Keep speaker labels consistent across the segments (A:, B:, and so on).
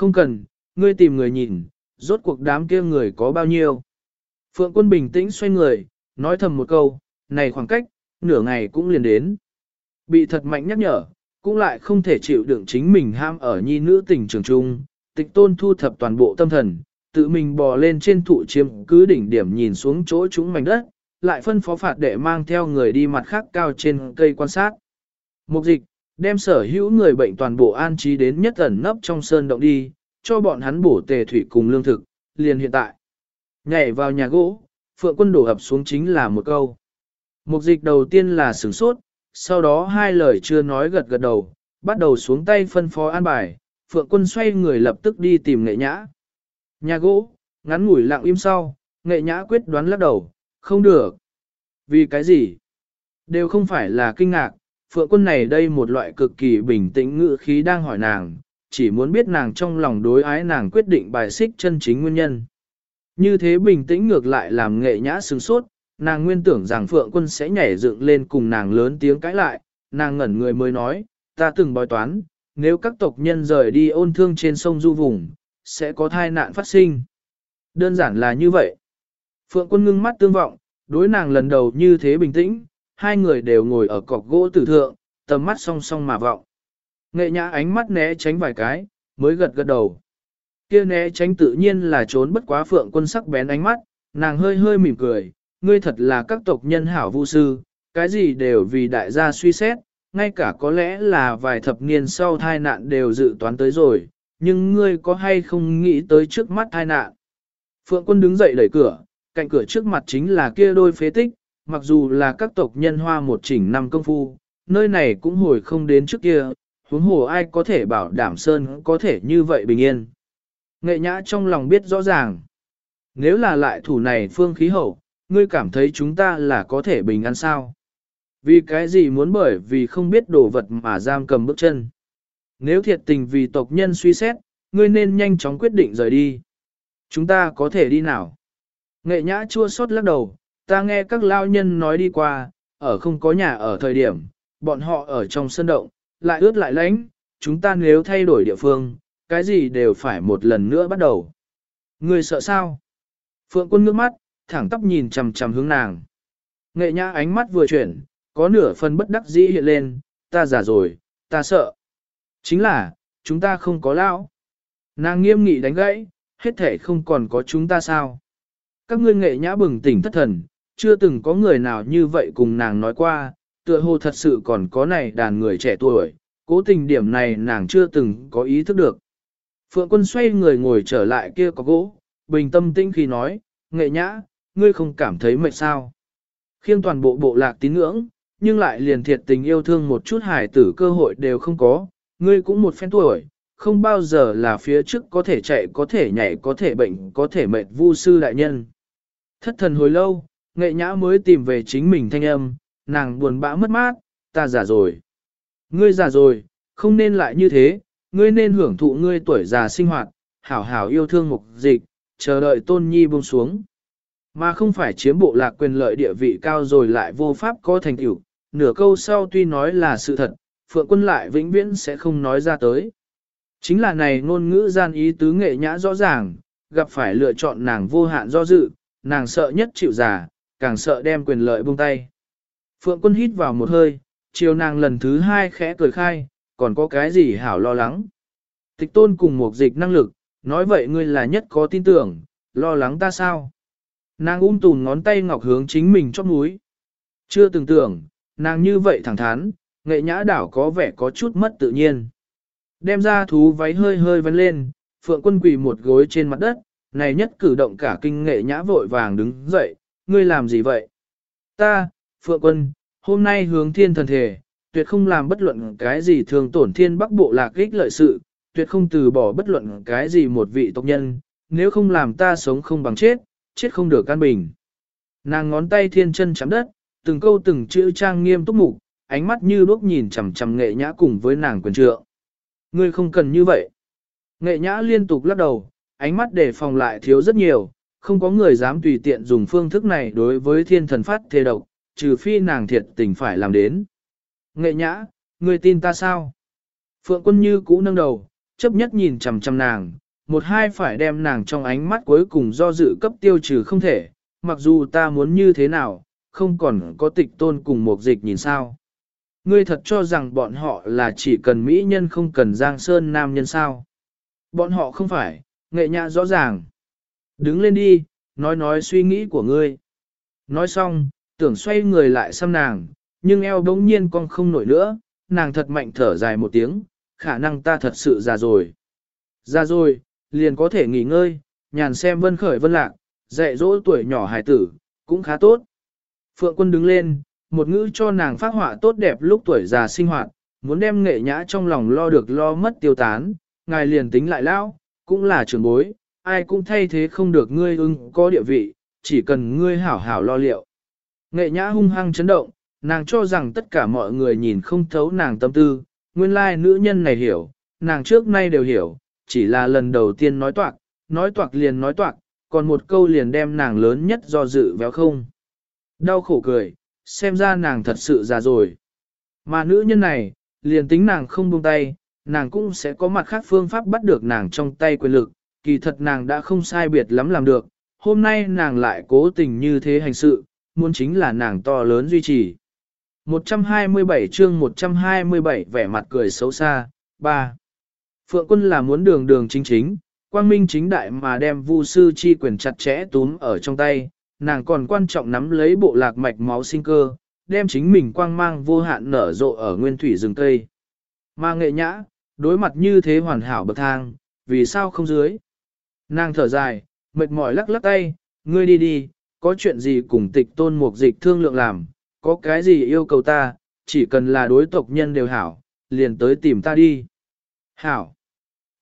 A: Không cần, ngươi tìm người nhìn, rốt cuộc đám kia người có bao nhiêu. Phượng quân bình tĩnh xoay người, nói thầm một câu, này khoảng cách, nửa ngày cũng liền đến. Bị thật mạnh nhắc nhở, cũng lại không thể chịu đựng chính mình ham ở nhi nữ tình trường trung, tịch tôn thu thập toàn bộ tâm thần, tự mình bò lên trên thụ chiếm cứ đỉnh điểm nhìn xuống chỗ chúng mảnh đất, lại phân phó phạt đệ mang theo người đi mặt khác cao trên cây quan sát. Mục dịch, đem sở hữu người bệnh toàn bộ an trí đến nhất ẩn nấp trong sơn động đi, cho bọn hắn bổ tề thủy cùng lương thực, liền hiện tại. Nhảy vào nhà gỗ, phượng quân đổ ập xuống chính là một câu. Mục dịch đầu tiên là sửng sốt, sau đó hai lời chưa nói gật gật đầu, bắt đầu xuống tay phân phó an bài, phượng quân xoay người lập tức đi tìm nghệ nhã. Nhà gỗ, ngắn ngủi lặng im sau, nghệ nhã quyết đoán lắc đầu, không được. Vì cái gì? Đều không phải là kinh ngạc, phượng quân này đây một loại cực kỳ bình tĩnh ngữ khí đang hỏi nàng, chỉ muốn biết nàng trong lòng đối ái nàng quyết định bài xích chân chính nguyên nhân. Như thế bình tĩnh ngược lại làm nghệ nhã sướng sốt, nàng nguyên tưởng rằng phượng quân sẽ nhảy dựng lên cùng nàng lớn tiếng cãi lại, nàng ngẩn người mới nói, ta từng bói toán, nếu các tộc nhân rời đi ôn thương trên sông du vùng, sẽ có thai nạn phát sinh. Đơn giản là như vậy. Phượng quân ngưng mắt tương vọng, đối nàng lần đầu như thế bình tĩnh, hai người đều ngồi ở cọc gỗ tử thượng, tầm mắt song song mà vọng. Nghệ nhã ánh mắt né tránh vài cái, mới gật gật đầu. Kia né tránh tự nhiên là trốn bất quá phượng quân sắc bén ánh mắt, nàng hơi hơi mỉm cười, ngươi thật là các tộc nhân hảo vu sư, cái gì đều vì đại gia suy xét, ngay cả có lẽ là vài thập niên sau thai nạn đều dự toán tới rồi, nhưng ngươi có hay không nghĩ tới trước mắt thai nạn. Phượng quân đứng dậy đẩy cửa, cạnh cửa trước mặt chính là kia đôi phế tích, mặc dù là các tộc nhân hoa một chỉnh năm công phu, nơi này cũng hồi không đến trước kia, huống hồ ai có thể bảo đảm Sơn có thể như vậy bình yên. Nghệ nhã trong lòng biết rõ ràng, nếu là lại thủ này phương khí hậu, ngươi cảm thấy chúng ta là có thể bình an sao? Vì cái gì muốn bởi vì không biết đồ vật mà giam cầm bước chân? Nếu thiệt tình vì tộc nhân suy xét, ngươi nên nhanh chóng quyết định rời đi. Chúng ta có thể đi nào? Nghệ nhã chua xót lắc đầu, ta nghe các lao nhân nói đi qua, ở không có nhà ở thời điểm, bọn họ ở trong sân động, lại ướt lại lánh, chúng ta nếu thay đổi địa phương, cái gì đều phải một lần nữa bắt đầu. Ngươi sợ sao? Phượng quân nước mắt, thẳng tóc nhìn chằm chằm hướng nàng. Nghệ nhã ánh mắt vừa chuyển, có nửa phần bất đắc dĩ hiện lên, ta già rồi, ta sợ. Chính là, chúng ta không có lão. Nàng nghiêm nghị đánh gãy, hết thể không còn có chúng ta sao. Các ngươi nghệ nhã bừng tỉnh thất thần, chưa từng có người nào như vậy cùng nàng nói qua, tựa hồ thật sự còn có này đàn người trẻ tuổi, cố tình điểm này nàng chưa từng có ý thức được. Phượng quân xoay người ngồi trở lại kia có gỗ, bình tâm tĩnh khi nói, nghệ nhã, ngươi không cảm thấy mệt sao. Khiêng toàn bộ bộ lạc tín ngưỡng, nhưng lại liền thiệt tình yêu thương một chút hải tử cơ hội đều không có, ngươi cũng một phen tuổi, không bao giờ là phía trước có thể chạy, có thể nhảy, có thể bệnh, có thể mệt vu sư đại nhân. Thất thần hồi lâu, nghệ nhã mới tìm về chính mình thanh âm, nàng buồn bã mất mát, ta già rồi. Ngươi già rồi, không nên lại như thế, ngươi nên hưởng thụ ngươi tuổi già sinh hoạt, hảo hảo yêu thương mục dịch, chờ đợi tôn nhi buông xuống. Mà không phải chiếm bộ lạc quyền lợi địa vị cao rồi lại vô pháp có thành tựu. nửa câu sau tuy nói là sự thật, phượng quân lại vĩnh viễn sẽ không nói ra tới. Chính là này ngôn ngữ gian ý tứ nghệ nhã rõ ràng, gặp phải lựa chọn nàng vô hạn do dự, nàng sợ nhất chịu già càng sợ đem quyền lợi buông tay. Phượng quân hít vào một hơi, chiều nàng lần thứ hai khẽ cười khai, còn có cái gì hảo lo lắng. Tịch tôn cùng một dịch năng lực, nói vậy ngươi là nhất có tin tưởng, lo lắng ta sao? Nàng ung tùn ngón tay ngọc hướng chính mình chóp núi. Chưa từng tưởng, nàng như vậy thẳng thắn, nghệ nhã đảo có vẻ có chút mất tự nhiên. Đem ra thú váy hơi hơi vấn lên, phượng quân quỳ một gối trên mặt đất, này nhất cử động cả kinh nghệ nhã vội vàng đứng dậy, ngươi làm gì vậy? Ta, phượng quân, hôm nay hướng thiên thần thể, tuyệt không làm bất luận cái gì thường tổn thiên bắc bộ lạc ích lợi sự, tuyệt không từ bỏ bất luận cái gì một vị tộc nhân, nếu không làm ta sống không bằng chết, chết không được căn bình. Nàng ngón tay thiên chân chạm đất, từng câu từng chữ trang nghiêm túc mục, ánh mắt như đuốc nhìn chằm chằm nghệ nhã cùng với nàng quyền trượng. Ngươi không cần như vậy. Nghệ nhã liên tục lắc đầu, ánh mắt để phòng lại thiếu rất nhiều, không có người dám tùy tiện dùng phương thức này đối với thiên thần phát thê độc, trừ phi nàng thiệt tình phải làm đến. Nghệ nhã, ngươi tin ta sao? Phượng quân như cũ nâng đầu, chấp nhất nhìn chằm chằm nàng, một hai phải đem nàng trong ánh mắt cuối cùng do dự cấp tiêu trừ không thể, mặc dù ta muốn như thế nào, không còn có tịch tôn cùng một dịch nhìn sao. Ngươi thật cho rằng bọn họ là chỉ cần mỹ nhân không cần giang sơn nam nhân sao. Bọn họ không phải, nghệ nhã rõ ràng. Đứng lên đi, nói nói suy nghĩ của ngươi. Nói xong, tưởng xoay người lại xăm nàng, nhưng eo đống nhiên con không nổi nữa, nàng thật mạnh thở dài một tiếng, khả năng ta thật sự già rồi. Già rồi, liền có thể nghỉ ngơi, nhàn xem vân khởi vân lạc, dạy dỗ tuổi nhỏ hài tử, cũng khá tốt. Phượng quân đứng lên, một ngữ cho nàng phát họa tốt đẹp lúc tuổi già sinh hoạt, muốn đem nghệ nhã trong lòng lo được lo mất tiêu tán, ngài liền tính lại lao, cũng là trường bối, ai cũng thay thế không được ngươi ưng có địa vị, chỉ cần ngươi hảo hảo lo liệu. Nghệ nhã hung hăng chấn động, nàng cho rằng tất cả mọi người nhìn không thấu nàng tâm tư, nguyên lai nữ nhân này hiểu, nàng trước nay đều hiểu, chỉ là lần đầu tiên nói toạc, nói toạc liền nói toạc, còn một câu liền đem nàng lớn nhất do dự véo không. Đau khổ cười, xem ra nàng thật sự già rồi. Mà nữ nhân này, liền tính nàng không buông tay, nàng cũng sẽ có mặt khác phương pháp bắt được nàng trong tay quyền lực, kỳ thật nàng đã không sai biệt lắm làm được, hôm nay nàng lại cố tình như thế hành sự, muốn chính là nàng to lớn duy trì. 127 chương 127 vẻ mặt cười xấu xa, 3. Phượng quân là muốn đường đường chính chính, quang minh chính đại mà đem vu sư chi quyền chặt chẽ túm ở trong tay, nàng còn quan trọng nắm lấy bộ lạc mạch máu sinh cơ, đem chính mình quang mang vô hạn nở rộ ở nguyên thủy rừng cây. Mà nghệ nhã, đối mặt như thế hoàn hảo bậc thang, vì sao không dưới? Nàng thở dài, mệt mỏi lắc lắc tay, ngươi đi đi, có chuyện gì cùng tịch tôn mục dịch thương lượng làm, có cái gì yêu cầu ta, chỉ cần là đối tộc nhân đều hảo, liền tới tìm ta đi. Hảo.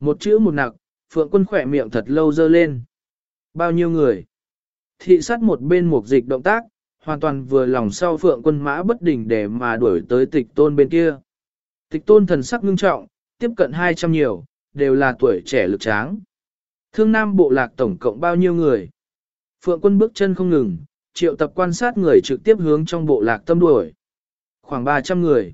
A: Một chữ một nặc, phượng quân khỏe miệng thật lâu dơ lên. Bao nhiêu người? Thị sát một bên mục dịch động tác, hoàn toàn vừa lòng sau phượng quân mã bất đỉnh để mà đuổi tới tịch tôn bên kia. Tịch tôn thần sắc ngưng trọng, tiếp cận 200 nhiều, đều là tuổi trẻ lực tráng. Thương Nam bộ lạc tổng cộng bao nhiêu người? Phượng quân bước chân không ngừng, triệu tập quan sát người trực tiếp hướng trong bộ lạc tâm đuổi. Khoảng 300 người.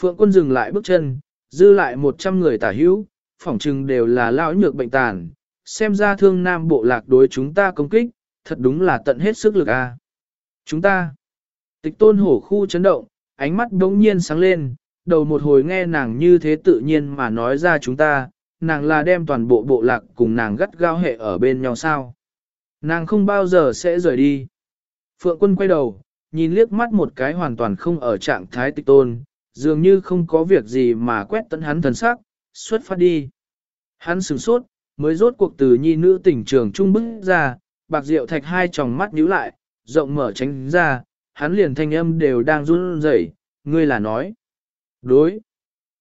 A: Phượng quân dừng lại bước chân, dư lại 100 người tả hữu, phỏng chừng đều là lão nhược bệnh tàn. Xem ra thương Nam bộ lạc đối chúng ta công kích, thật đúng là tận hết sức lực a. Chúng ta. Tịch tôn hổ khu chấn động, ánh mắt đống nhiên sáng lên, đầu một hồi nghe nàng như thế tự nhiên mà nói ra chúng ta, nàng là đem toàn bộ bộ lạc cùng nàng gắt gao hệ ở bên nhau sao. Nàng không bao giờ sẽ rời đi. Phượng quân quay đầu, nhìn liếc mắt một cái hoàn toàn không ở trạng thái tịch tôn, dường như không có việc gì mà quét tận hắn thần sắc, xuất phát đi. Hắn sửng sốt, mới rốt cuộc từ nhi nữ tỉnh trường trung bức ra, bạc rượu thạch hai tròng mắt nhíu lại, rộng mở tránh ra, hắn liền thanh âm đều đang run rẩy, ngươi là nói. Đối.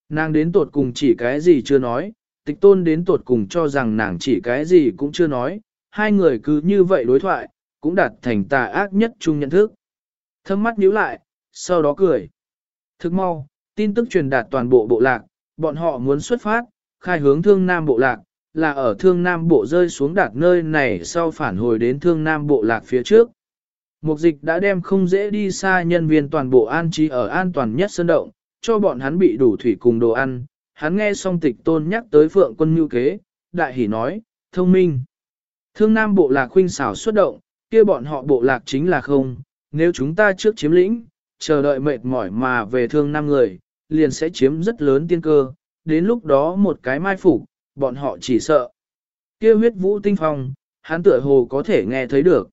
A: Nàng đến tột cùng chỉ cái gì chưa nói, tịch tôn đến tột cùng cho rằng nàng chỉ cái gì cũng chưa nói, hai người cứ như vậy đối thoại, cũng đạt thành tà ác nhất chung nhận thức. Thâm mắt nhíu lại, sau đó cười. Thức mau, tin tức truyền đạt toàn bộ bộ lạc, bọn họ muốn xuất phát, khai hướng thương nam bộ lạc, là ở thương nam bộ rơi xuống đạt nơi này sau phản hồi đến thương nam bộ lạc phía trước. Mục dịch đã đem không dễ đi xa nhân viên toàn bộ an trí ở an toàn nhất sân động, cho bọn hắn bị đủ thủy cùng đồ ăn. Hắn nghe xong tịch tôn nhắc tới phượng quân mưu kế, đại hỉ nói, thông minh. Thương nam bộ lạc huynh xảo xuất động, kia bọn họ bộ lạc chính là không, nếu chúng ta trước chiếm lĩnh, chờ đợi mệt mỏi mà về thương nam người, liền sẽ chiếm rất lớn tiên cơ, đến lúc đó một cái mai phục, bọn họ chỉ sợ. Kia huyết vũ tinh phong, hắn tựa hồ có thể nghe thấy được.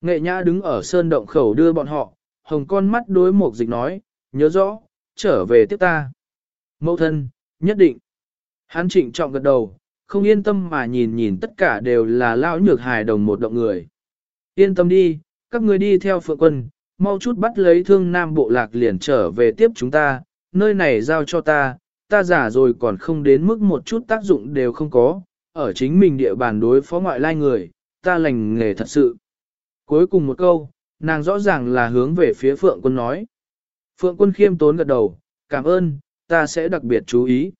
A: Nghệ nhã đứng ở sơn động khẩu đưa bọn họ, hồng con mắt đối mục dịch nói, nhớ rõ, trở về tiếp ta. Mẫu thân, nhất định. Hắn trịnh trọng gật đầu, không yên tâm mà nhìn nhìn tất cả đều là lão nhược hài đồng một động người. Yên tâm đi, các người đi theo phượng quân, mau chút bắt lấy thương nam bộ lạc liền trở về tiếp chúng ta, nơi này giao cho ta, ta giả rồi còn không đến mức một chút tác dụng đều không có, ở chính mình địa bàn đối phó ngoại lai người, ta lành nghề thật sự. Cuối cùng một câu, nàng rõ ràng là hướng về phía Phượng quân nói. Phượng quân khiêm tốn gật đầu, cảm ơn, ta sẽ đặc biệt chú ý.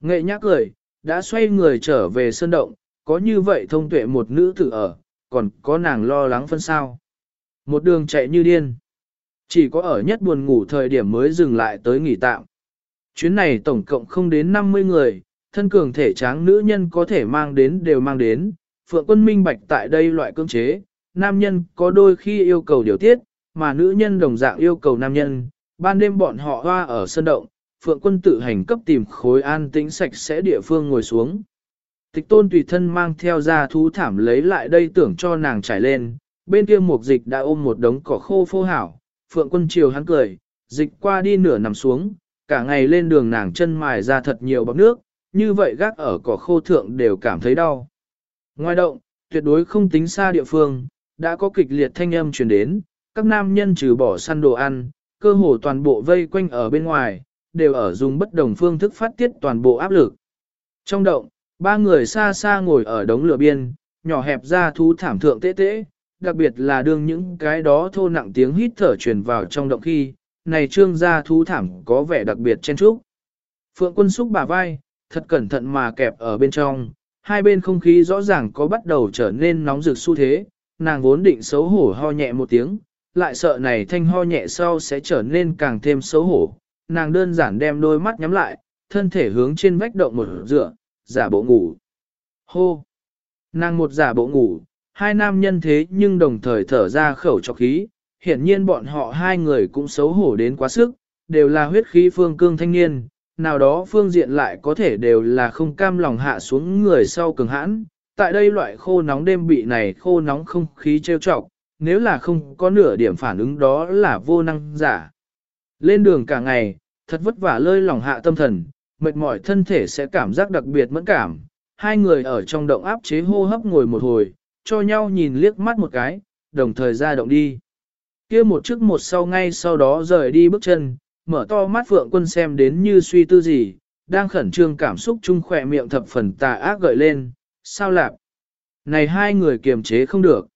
A: Nghệ nhắc cười, đã xoay người trở về sơn động, có như vậy thông tuệ một nữ tử ở, còn có nàng lo lắng phân sao. Một đường chạy như điên. Chỉ có ở nhất buồn ngủ thời điểm mới dừng lại tới nghỉ tạm. Chuyến này tổng cộng không đến 50 người, thân cường thể tráng nữ nhân có thể mang đến đều mang đến, phượng quân minh bạch tại đây loại cưỡng chế, nam nhân có đôi khi yêu cầu điều tiết, mà nữ nhân đồng dạng yêu cầu nam nhân, ban đêm bọn họ hoa ở sân động, phượng quân tự hành cấp tìm khối an tĩnh sạch sẽ địa phương ngồi xuống. Tịch tôn tùy thân mang theo ra thú thảm lấy lại đây tưởng cho nàng trải lên, bên kia một dịch đã ôm một đống cỏ khô phô hảo, phượng quân chiều hắn cười, dịch qua đi nửa nằm xuống, cả ngày lên đường nàng chân mài ra thật nhiều bọc nước, như vậy gác ở cỏ khô thượng đều cảm thấy đau. Ngoài động, tuyệt đối không tính xa địa phương, đã có kịch liệt thanh âm truyền đến, các nam nhân trừ bỏ săn đồ ăn, cơ hồ toàn bộ vây quanh ở bên ngoài, đều ở dùng bất đồng phương thức phát tiết toàn bộ áp lực. Trong động, ba người xa xa ngồi ở đống lửa biên, nhỏ hẹp ra thú thảm thượng tế tế, đặc biệt là đương những cái đó thô nặng tiếng hít thở truyền vào trong động khi, này trương gia thú thảm có vẻ đặc biệt chen trúc. Phượng quân xúc bả vai, thật cẩn thận mà kẹp ở bên trong, hai bên không khí rõ ràng có bắt đầu trở nên nóng rực xu thế, nàng vốn định xấu hổ ho nhẹ một tiếng, lại sợ này thanh ho nhẹ sau sẽ trở nên càng thêm xấu hổ. Nàng đơn giản đem đôi mắt nhắm lại, thân thể hướng trên vách động một dựa, giả bộ ngủ. Hô! Nàng một giả bộ ngủ, hai nam nhân thế nhưng đồng thời thở ra khẩu cho khí, hiển nhiên bọn họ hai người cũng xấu hổ đến quá sức, đều là huyết khí phương cương thanh niên, nào đó phương diện lại có thể đều là không cam lòng hạ xuống người sau cường hãn. Tại đây loại khô nóng đêm bị này khô nóng không khí trêu trọc, nếu là không có nửa điểm phản ứng đó là vô năng giả. Lên đường cả ngày, thật vất vả lơi lòng hạ tâm thần, mệt mỏi thân thể sẽ cảm giác đặc biệt mẫn cảm. Hai người ở trong động áp chế hô hấp ngồi một hồi, cho nhau nhìn liếc mắt một cái, đồng thời ra động đi. kia một trước một sau ngay sau đó rời đi bước chân, mở to mắt phượng quân xem đến như suy tư gì, đang khẩn trương cảm xúc chung khỏe miệng thập phần tà ác gợi lên, sao lạp? Này hai người kiềm chế không được.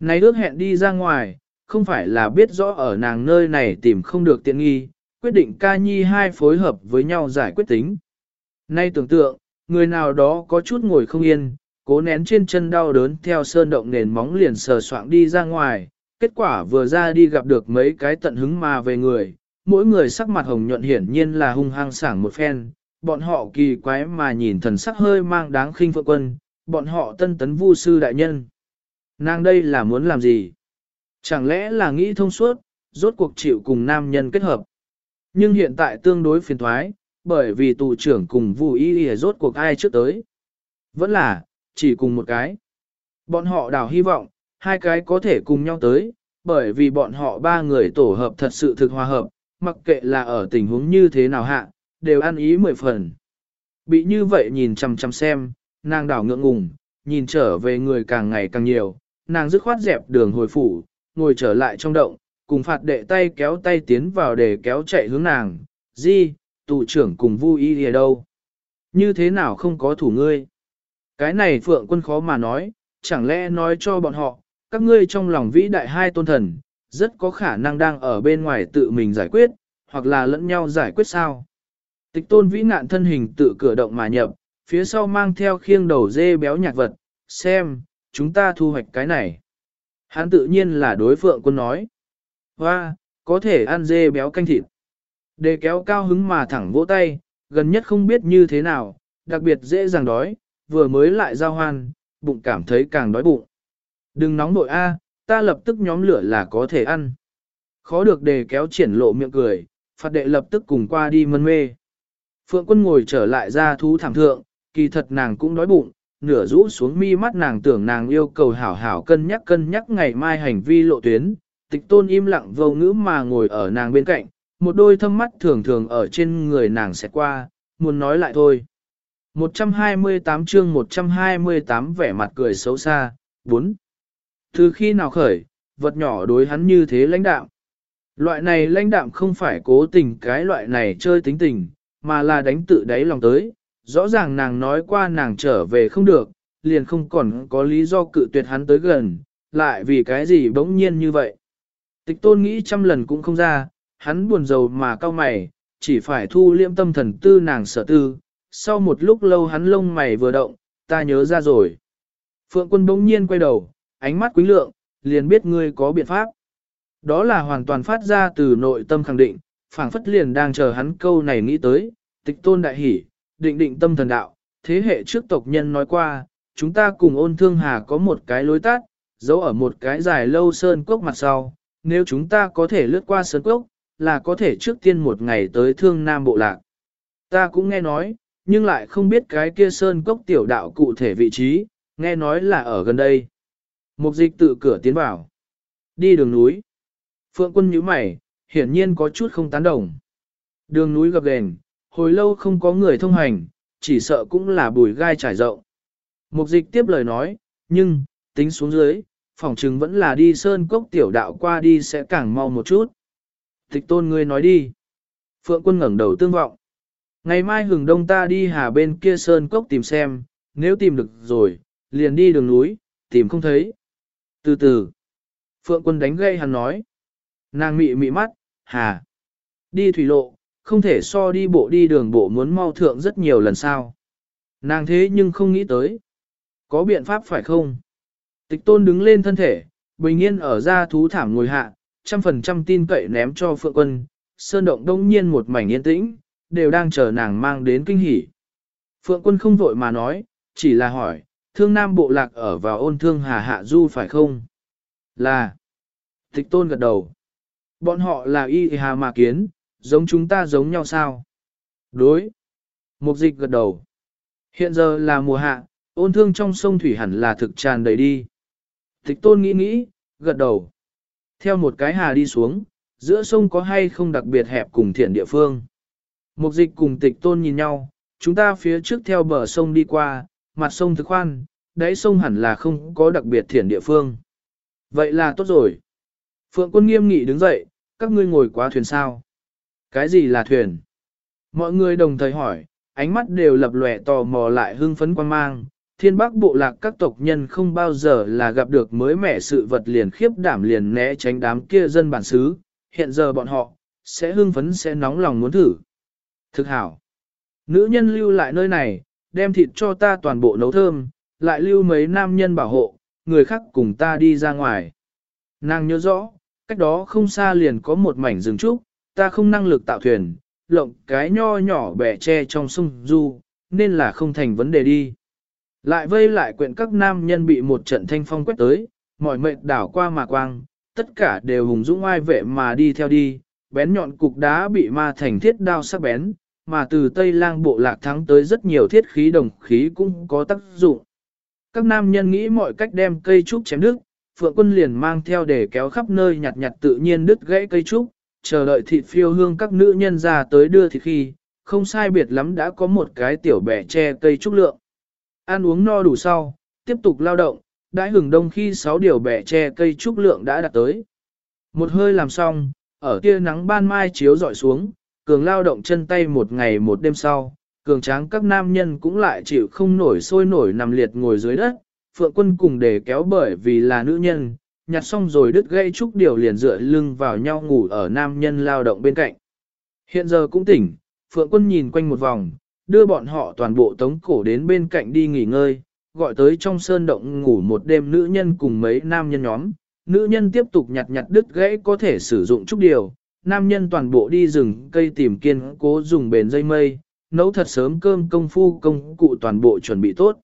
A: Này ước hẹn đi ra ngoài, không phải là biết rõ ở nàng nơi này tìm không được tiện nghi, quyết định ca nhi hai phối hợp với nhau giải quyết tính. Nay tưởng tượng, người nào đó có chút ngồi không yên, cố nén trên chân đau đớn theo sơn động nền móng liền sờ soạng đi ra ngoài, kết quả vừa ra đi gặp được mấy cái tận hứng mà về người, mỗi người sắc mặt hồng nhuận hiển nhiên là hung hăng sảng một phen, bọn họ kỳ quái mà nhìn thần sắc hơi mang đáng khinh phượng quân, bọn họ tân tấn vu sư đại nhân. Nàng đây là muốn làm gì? Chẳng lẽ là nghĩ thông suốt, rốt cuộc chịu cùng nam nhân kết hợp. Nhưng hiện tại tương đối phiền thoái, bởi vì tù trưởng cùng vu y y rốt cuộc ai trước tới. Vẫn là, chỉ cùng một cái. Bọn họ đào hy vọng, hai cái có thể cùng nhau tới, bởi vì bọn họ ba người tổ hợp thật sự thực hòa hợp, mặc kệ là ở tình huống như thế nào hạ, đều ăn ý mười phần. Bị như vậy nhìn chằm chằm xem, nàng đảo ngượng ngùng, nhìn trở về người càng ngày càng nhiều, nàng dứt khoát dẹp đường hồi phủ, ngồi trở lại trong động, cùng phạt đệ tay kéo tay tiến vào để kéo chạy hướng nàng, di, tù trưởng cùng vui y ở đâu. Như thế nào không có thủ ngươi? Cái này phượng quân khó mà nói, chẳng lẽ nói cho bọn họ, các ngươi trong lòng vĩ đại hai tôn thần, rất có khả năng đang ở bên ngoài tự mình giải quyết, hoặc là lẫn nhau giải quyết sao. Tịch tôn vĩ nạn thân hình tự cửa động mà nhập, phía sau mang theo khiêng đầu dê béo nhạc vật, xem, chúng ta thu hoạch cái này. Hắn tự nhiên là đối phượng quân nói. Hoa, có thể ăn dê béo canh thịt. Đề kéo cao hứng mà thẳng vỗ tay, gần nhất không biết như thế nào, đặc biệt dễ dàng đói, vừa mới lại giao hoan, bụng cảm thấy càng đói bụng. Đừng nóng nội A, ta lập tức nhóm lửa là có thể ăn. Khó được đề kéo triển lộ miệng cười, phạt đệ lập tức cùng qua đi mân mê. Phượng quân ngồi trở lại ra thú thảm thượng, kỳ thật nàng cũng đói bụng, nửa rũ xuống mi mắt nàng tưởng nàng yêu cầu hảo hảo cân nhắc cân nhắc ngày mai hành vi lộ tuyến, tịch tôn im lặng vô ngữ mà ngồi ở nàng bên cạnh, một đôi thâm mắt thường thường ở trên người nàng sẽ qua, muốn nói lại thôi. 128 chương 128 vẻ mặt cười xấu xa, 4. Từ khi nào khởi, vật nhỏ đối hắn như thế lãnh đạm. Loại này lãnh đạm không phải cố tình cái loại này chơi tính tình, mà là đánh tự đáy lòng tới. Rõ ràng nàng nói qua nàng trở về không được, liền không còn có lý do cự tuyệt hắn tới gần, lại vì cái gì bỗng nhiên như vậy. Tịch tôn nghĩ trăm lần cũng không ra, hắn buồn rầu mà cao mày, chỉ phải thu liêm tâm thần tư nàng sở tư. Sau một lúc lâu hắn lông mày vừa động, ta nhớ ra rồi. Phượng quân bỗng nhiên quay đầu, ánh mắt quý lượng, liền biết ngươi có biện pháp. Đó là hoàn toàn phát ra từ nội tâm khẳng định, phảng phất liền đang chờ hắn câu này nghĩ tới, tịch tôn đại hỉ, định định tâm thần đạo, thế hệ trước tộc nhân nói qua, chúng ta cùng ôn thương hà có một cái lối tắt, giấu ở một cái dài lâu sơn cốc mặt sau, nếu chúng ta có thể lướt qua sơn cốc, là có thể trước tiên một ngày tới thương nam bộ lạc. Ta cũng nghe nói, nhưng lại không biết cái kia sơn cốc tiểu đạo cụ thể vị trí, nghe nói là ở gần đây. Mục dịch tự cửa tiến vào. Đi đường núi. Phượng quân nhíu mày, hiển nhiên có chút không tán đồng. Đường núi gập ghềnh, hồi lâu không có người thông hành, chỉ sợ cũng là bùi gai trải rộng. Mục dịch tiếp lời nói, nhưng, tính xuống dưới, Phỏng chừng vẫn là đi sơn cốc tiểu đạo qua đi sẽ càng mau một chút. Tịch tôn ngươi nói đi. Phượng quân ngẩng đầu tương vọng. Ngày mai hừng đông ta đi hà bên kia sơn cốc tìm xem, nếu tìm được rồi, liền đi đường núi, tìm không thấy. Từ từ, Phượng quân đánh gây hắn nói. Nàng mị mị mắt, hà. Đi thủy lộ, không thể so đi bộ đi đường bộ muốn mau thượng rất nhiều lần sao. Nàng thế nhưng không nghĩ tới. Có biện pháp phải không? Tịch tôn đứng lên thân thể, bình yên ở ra thú thảm ngồi hạ, trăm phần trăm tin cậy ném cho phượng quân, sơn động đông nhiên một mảnh yên tĩnh, đều đang chờ nàng mang đến kinh hỉ. Phượng quân không vội mà nói, chỉ là hỏi, thương nam bộ lạc ở vào ôn thương hà hạ du phải không? Là. Tịch tôn gật đầu. Bọn họ là y hà mà kiến, giống chúng ta giống nhau sao? Đối. Mục dịch gật đầu. Hiện giờ là mùa hạ, ôn thương trong sông thủy hẳn là thực tràn đầy đi. Tịch tôn nghĩ nghĩ, gật đầu. Theo một cái hà đi xuống, giữa sông có hay không đặc biệt hẹp cùng thiện địa phương. Mục dịch cùng tịch tôn nhìn nhau, chúng ta phía trước theo bờ sông đi qua, mặt sông thực khoan, đáy sông hẳn là không có đặc biệt thiện địa phương. Vậy là tốt rồi. Phượng quân nghiêm nghị đứng dậy, các ngươi ngồi quá thuyền sao? Cái gì là thuyền? Mọi người đồng thời hỏi, ánh mắt đều lập lòe tò mò lại hưng phấn quan mang. Thiên bắc bộ lạc các tộc nhân không bao giờ là gặp được mới mẻ sự vật liền khiếp đảm liền né tránh đám kia dân bản xứ. Hiện giờ bọn họ, sẽ hưng phấn sẽ nóng lòng muốn thử. Thực hảo. Nữ nhân lưu lại nơi này, đem thịt cho ta toàn bộ nấu thơm, lại lưu mấy nam nhân bảo hộ, người khác cùng ta đi ra ngoài. Nàng nhớ rõ, cách đó không xa liền có một mảnh rừng trúc, ta không năng lực tạo thuyền, lộng cái nho nhỏ bẻ tre trong sông du, nên là không thành vấn đề đi. Lại vây lại quyện các nam nhân bị một trận thanh phong quét tới, mọi mệt đảo qua mà quang, tất cả đều hùng dũng ai vệ mà đi theo đi, bén nhọn cục đá bị ma thành thiết đao sắc bén, mà từ Tây Lang bộ lạc thắng tới rất nhiều thiết khí đồng khí cũng có tác dụng. Các nam nhân nghĩ mọi cách đem cây trúc chém đứt, Phượng quân liền mang theo để kéo khắp nơi nhặt nhặt tự nhiên đứt gãy cây trúc, chờ đợi thịt phiêu hương các nữ nhân ra tới đưa thịt khi, không sai biệt lắm đã có một cái tiểu bẻ che cây trúc lượng. Ăn uống no đủ sau, tiếp tục lao động, đãi hừng đông khi sáu điều bẻ tre cây trúc lượng đã đạt tới. Một hơi làm xong, ở tia nắng ban mai chiếu dọi xuống, cường lao động chân tay một ngày một đêm sau, cường tráng các nam nhân cũng lại chịu không nổi sôi nổi nằm liệt ngồi dưới đất, phượng quân cùng để kéo bởi vì là nữ nhân, nhặt xong rồi đứt gây trúc điều liền dựa lưng vào nhau ngủ ở nam nhân lao động bên cạnh. Hiện giờ cũng tỉnh, phượng quân nhìn quanh một vòng, đưa bọn họ toàn bộ tống cổ đến bên cạnh đi nghỉ ngơi, gọi tới trong sơn động ngủ một đêm nữ nhân cùng mấy nam nhân nhóm. Nữ nhân tiếp tục nhặt nhặt đứt gãy có thể sử dụng chút điều, nam nhân toàn bộ đi rừng cây tìm kiên cố dùng bền dây mây, nấu thật sớm cơm công phu công cụ toàn bộ chuẩn bị tốt.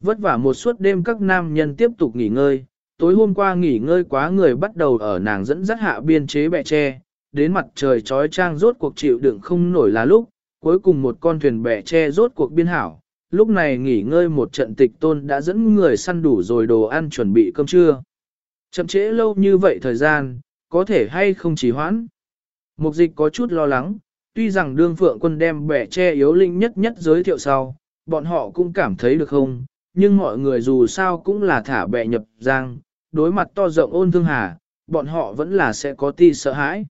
A: Vất vả một suốt đêm các nam nhân tiếp tục nghỉ ngơi, tối hôm qua nghỉ ngơi quá người bắt đầu ở nàng dẫn dắt hạ biên chế bẹ tre, đến mặt trời trói trang rốt cuộc chịu đựng không nổi là lúc, cuối cùng một con thuyền bè tre rốt cuộc biên hảo. Lúc này nghỉ ngơi một trận tịch tôn đã dẫn người săn đủ rồi đồ ăn chuẩn bị cơm trưa. Chậm trễ lâu như vậy thời gian, có thể hay không trì hoãn. Mục dịch có chút lo lắng, tuy rằng đương phượng quân đem bẻ che yếu linh nhất nhất giới thiệu sau, bọn họ cũng cảm thấy được không, nhưng mọi người dù sao cũng là thả bẻ nhập giang, đối mặt to rộng ôn thương hà, bọn họ vẫn là sẽ có ti sợ hãi.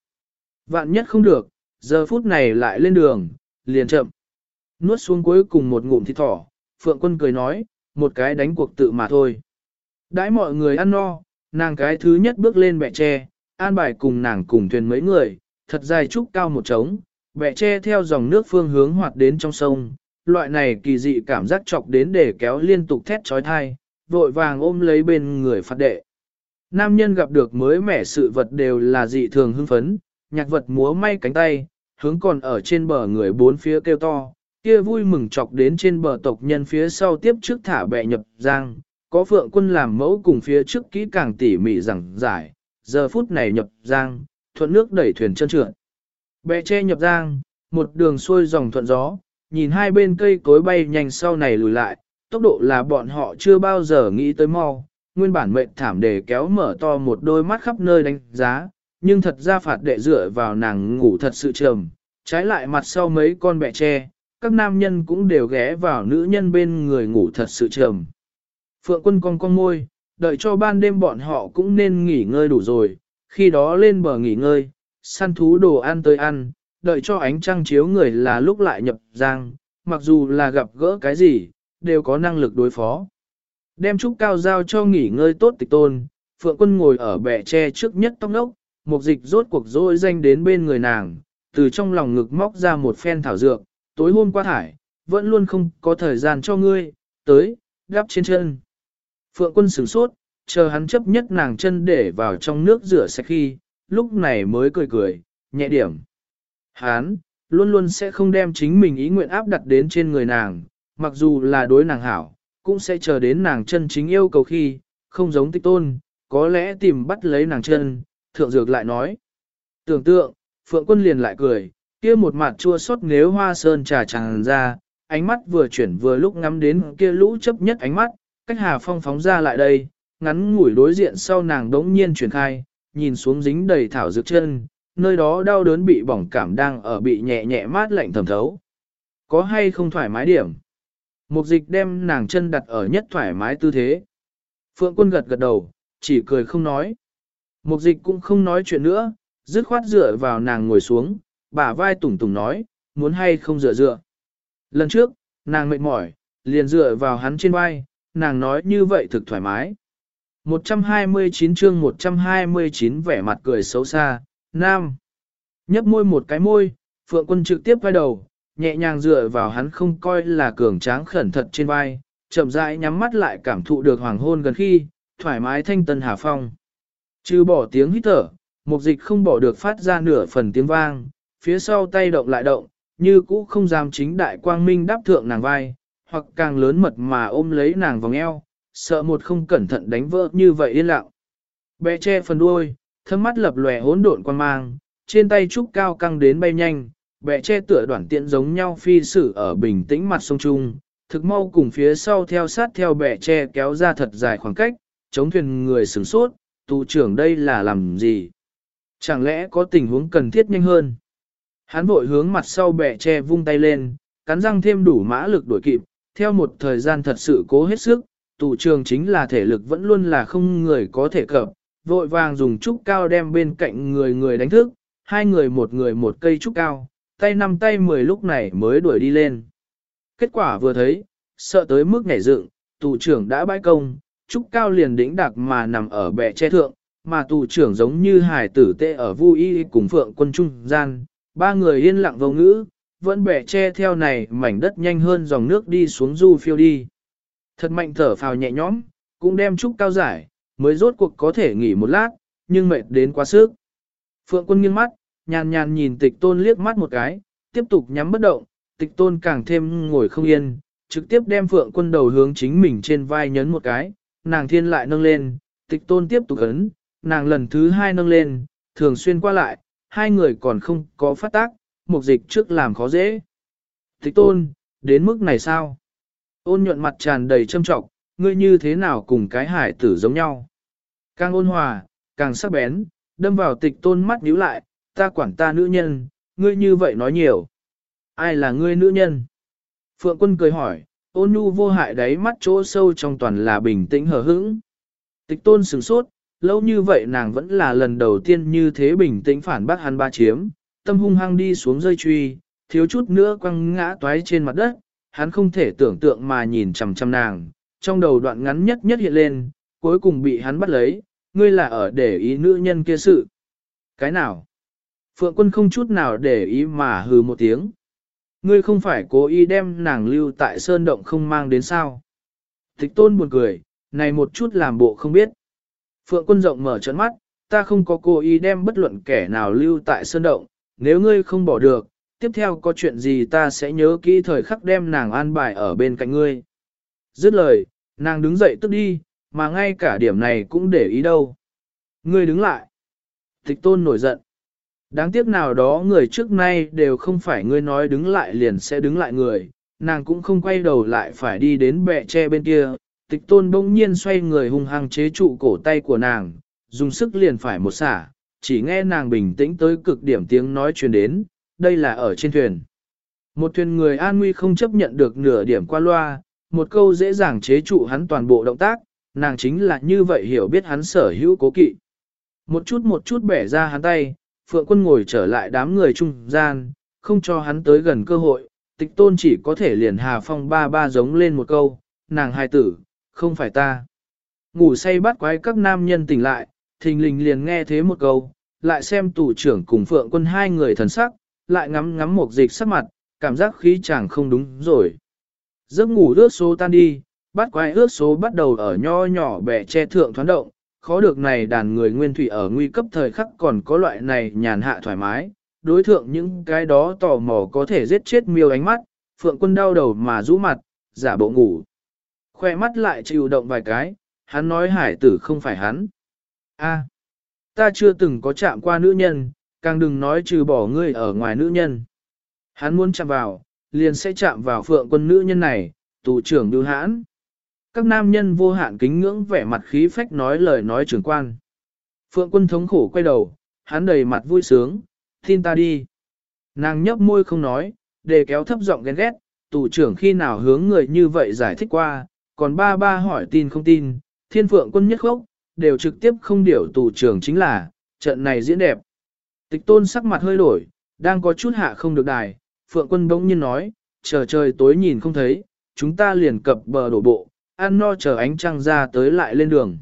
A: Vạn nhất không được, giờ phút này lại lên đường, liền chậm. Nuốt xuống cuối cùng một ngụm thịt thỏ, phượng quân cười nói, một cái đánh cuộc tự mà thôi. Đãi mọi người ăn no, nàng cái thứ nhất bước lên bẻ tre, an bài cùng nàng cùng thuyền mấy người, thật dài trúc cao một trống, bẹ tre theo dòng nước phương hướng hoạt đến trong sông, loại này kỳ dị cảm giác chọc đến để kéo liên tục thét trói thai, vội vàng ôm lấy bên người phát đệ. Nam nhân gặp được mới mẻ sự vật đều là dị thường hưng phấn, nhạc vật múa may cánh tay, hướng còn ở trên bờ người bốn phía kêu to, Kia vui mừng chọc đến trên bờ tộc nhân phía sau tiếp trước thả bẹ nhập giang, có phượng quân làm mẫu cùng phía trước kỹ càng tỉ mỉ rằng giải, giờ phút này nhập giang, thuận nước đẩy thuyền chân trượt. Bẹ che nhập giang, một đường xuôi dòng thuận gió, nhìn hai bên cây cối bay nhanh sau này lùi lại, tốc độ là bọn họ chưa bao giờ nghĩ tới mau, nguyên bản mệnh thảm để kéo mở to một đôi mắt khắp nơi đánh giá, nhưng thật ra phạt đệ dựa vào nàng ngủ thật sự trầm, trái lại mặt sau mấy con bẹ tre, các nam nhân cũng đều ghé vào nữ nhân bên người ngủ thật sự trầm. Phượng quân con con môi, đợi cho ban đêm bọn họ cũng nên nghỉ ngơi đủ rồi, khi đó lên bờ nghỉ ngơi, săn thú đồ ăn tới ăn, đợi cho ánh trăng chiếu người là lúc lại nhập giang, mặc dù là gặp gỡ cái gì, đều có năng lực đối phó. Đem trúc cao giao cho nghỉ ngơi tốt tịch tôn, phượng quân ngồi ở bẻ tre trước nhất tóc nốc, một dịch rốt cuộc dối danh đến bên người nàng, từ trong lòng ngực móc ra một phen thảo dược, tối hôm qua thải, vẫn luôn không có thời gian cho ngươi, tới, đắp trên chân. Phượng quân sửng sốt, chờ hắn chấp nhất nàng chân để vào trong nước rửa sạch khi, lúc này mới cười cười, nhẹ điểm. Hán, luôn luôn sẽ không đem chính mình ý nguyện áp đặt đến trên người nàng, mặc dù là đối nàng hảo, cũng sẽ chờ đến nàng chân chính yêu cầu khi, không giống tích tôn, có lẽ tìm bắt lấy nàng chân, thượng dược lại nói. Tưởng tượng, Phượng quân liền lại cười, kia một mặt chua xót nếu hoa sơn trà tràn ra, ánh mắt vừa chuyển vừa lúc ngắm đến kia lũ chấp nhất ánh mắt, cách hà phong phóng ra lại đây, ngắn ngủi đối diện sau nàng đống nhiên chuyển khai, nhìn xuống dính đầy thảo dược chân, nơi đó đau đớn bị bỏng cảm đang ở bị nhẹ nhẹ mát lạnh thầm thấu. Có hay không thoải mái điểm? Mục dịch đem nàng chân đặt ở nhất thoải mái tư thế. Phượng quân gật gật đầu, chỉ cười không nói. Mục dịch cũng không nói chuyện nữa, dứt khoát dựa vào nàng ngồi xuống, bả vai tủng tủng nói, muốn hay không dựa dựa. Lần trước, nàng mệt mỏi, liền dựa vào hắn trên vai, nàng nói như vậy thực thoải mái. 129 chương 129 vẻ mặt cười xấu xa, nam. Nhấp môi một cái môi, phượng quân trực tiếp vai đầu, nhẹ nhàng dựa vào hắn không coi là cường tráng khẩn thật trên vai, chậm rãi nhắm mắt lại cảm thụ được hoàng hôn gần khi, thoải mái thanh tân hà phong. Trừ bỏ tiếng hít thở, mục dịch không bỏ được phát ra nửa phần tiếng vang, phía sau tay động lại động, như cũ không dám chính đại quang minh đáp thượng nàng vai, hoặc càng lớn mật mà ôm lấy nàng vòng eo, sợ một không cẩn thận đánh vỡ như vậy yên lặng. Bẹ che phần đuôi, thâm mắt lập lòe hỗn độn quan mang, trên tay trúc cao căng đến bay nhanh, bẹ che tựa đoạn tiện giống nhau phi sử ở bình tĩnh mặt sông Trung, thực mau cùng phía sau theo sát theo bẹ che kéo ra thật dài khoảng cách, chống thuyền người sửng sốt, tù trưởng đây là làm gì? Chẳng lẽ có tình huống cần thiết nhanh hơn? Hắn vội hướng mặt sau bẻ che vung tay lên, cắn răng thêm đủ mã lực đổi kịp, theo một thời gian thật sự cố hết sức, tù trường chính là thể lực vẫn luôn là không người có thể cập, vội vàng dùng trúc cao đem bên cạnh người người đánh thức, hai người một người một cây trúc cao, tay năm tay mười lúc này mới đuổi đi lên. Kết quả vừa thấy, sợ tới mức nhảy dựng, tù trưởng đã bãi công, trúc cao liền đỉnh đặc mà nằm ở bệ che thượng, mà tù trưởng giống như hải tử tê ở vui y cùng phượng quân trung gian, ba người yên lặng vô ngữ, vẫn bẻ che theo này mảnh đất nhanh hơn dòng nước đi xuống du phiêu đi. Thật mạnh thở phào nhẹ nhõm, cũng đem trúc cao giải, mới rốt cuộc có thể nghỉ một lát, nhưng mệt đến quá sức. Phượng quân nghiêng mắt, nhàn nhàn nhìn tịch tôn liếc mắt một cái, tiếp tục nhắm bất động, tịch tôn càng thêm ngồi không yên, trực tiếp đem phượng quân đầu hướng chính mình trên vai nhấn một cái, nàng thiên lại nâng lên, tịch tôn tiếp tục ấn, nàng lần thứ hai nâng lên, thường xuyên qua lại, hai người còn không có phát tác, mục dịch trước làm khó dễ. Tịch tôn, đến mức này sao? Ôn nhuận mặt tràn đầy châm trọng, ngươi như thế nào cùng cái hải tử giống nhau? Càng ôn hòa, càng sắc bén, đâm vào tịch tôn mắt nhíu lại, ta quản ta nữ nhân, ngươi như vậy nói nhiều. Ai là ngươi nữ nhân? Phượng quân cười hỏi, ôn nhu vô hại đáy mắt chỗ sâu trong toàn là bình tĩnh hờ hững. Tịch tôn sửng sốt, lâu như vậy nàng vẫn là lần đầu tiên như thế bình tĩnh phản bác hắn ba chiếm, tâm hung hăng đi xuống rơi truy, thiếu chút nữa quăng ngã toái trên mặt đất, hắn không thể tưởng tượng mà nhìn chằm chằm nàng, trong đầu đoạn ngắn nhất nhất hiện lên, cuối cùng bị hắn bắt lấy, ngươi là ở để ý nữ nhân kia sự. Cái nào? Phượng quân không chút nào để ý mà hừ một tiếng. Ngươi không phải cố ý đem nàng lưu tại sơn động không mang đến sao. Tịch tôn buồn cười, này một chút làm bộ không biết. Phượng quân rộng mở trận mắt, ta không có cố ý đem bất luận kẻ nào lưu tại sơn động, nếu ngươi không bỏ được, tiếp theo có chuyện gì ta sẽ nhớ kỹ thời khắc đem nàng an bài ở bên cạnh ngươi. Dứt lời, nàng đứng dậy tức đi, mà ngay cả điểm này cũng để ý đâu. Ngươi đứng lại. Tịch tôn nổi giận. Đáng tiếc nào đó người trước nay đều không phải ngươi nói đứng lại liền sẽ đứng lại người, nàng cũng không quay đầu lại phải đi đến bệ tre bên kia. Tịch tôn bỗng nhiên xoay người hung hăng chế trụ cổ tay của nàng, dùng sức liền phải một xả, chỉ nghe nàng bình tĩnh tới cực điểm tiếng nói truyền đến, đây là ở trên thuyền. Một thuyền người an nguy không chấp nhận được nửa điểm qua loa, một câu dễ dàng chế trụ hắn toàn bộ động tác, nàng chính là như vậy hiểu biết hắn sở hữu cố kỵ. Một chút một chút bẻ ra hắn tay, phượng quân ngồi trở lại đám người trung gian, không cho hắn tới gần cơ hội, tịch tôn chỉ có thể liền hà phong ba ba giống lên một câu, nàng hai tử, không phải ta. Ngủ say bắt quái các nam nhân tỉnh lại, thình lình liền nghe thế một câu, lại xem tủ trưởng cùng phượng quân hai người thần sắc, lại ngắm ngắm một dịch sắc mặt, cảm giác khí chàng không đúng rồi. Giấc ngủ ước số tan đi, bắt quái ước số bắt đầu ở nho nhỏ bẻ che thượng thoáng động, khó được này đàn người nguyên thủy ở nguy cấp thời khắc còn có loại này nhàn hạ thoải mái, đối thượng những cái đó tò mò có thể giết chết miêu ánh mắt, phượng quân đau đầu mà rũ mặt, giả bộ ngủ. Khoe mắt lại chịu động vài cái, hắn nói hải tử không phải hắn. a ta chưa từng có chạm qua nữ nhân, càng đừng nói trừ bỏ ngươi ở ngoài nữ nhân. Hắn muốn chạm vào, liền sẽ chạm vào phượng quân nữ nhân này, tù trưởng đưa hãn. Các nam nhân vô hạn kính ngưỡng vẻ mặt khí phách nói lời nói trưởng quan. Phượng quân thống khổ quay đầu, hắn đầy mặt vui sướng, tin ta đi. Nàng nhấp môi không nói, để kéo thấp giọng ghen ghét, tù trưởng khi nào hướng người như vậy giải thích qua, còn ba ba hỏi tin không tin, thiên phượng quân nhất khốc, đều trực tiếp không điều tù trưởng chính là, trận này diễn đẹp. Tịch tôn sắc mặt hơi đổi, đang có chút hạ không được đài, phượng quân bỗng nhiên nói, chờ trời tối nhìn không thấy, chúng ta liền cập bờ đổ bộ, ăn no chờ ánh trăng ra tới lại lên đường.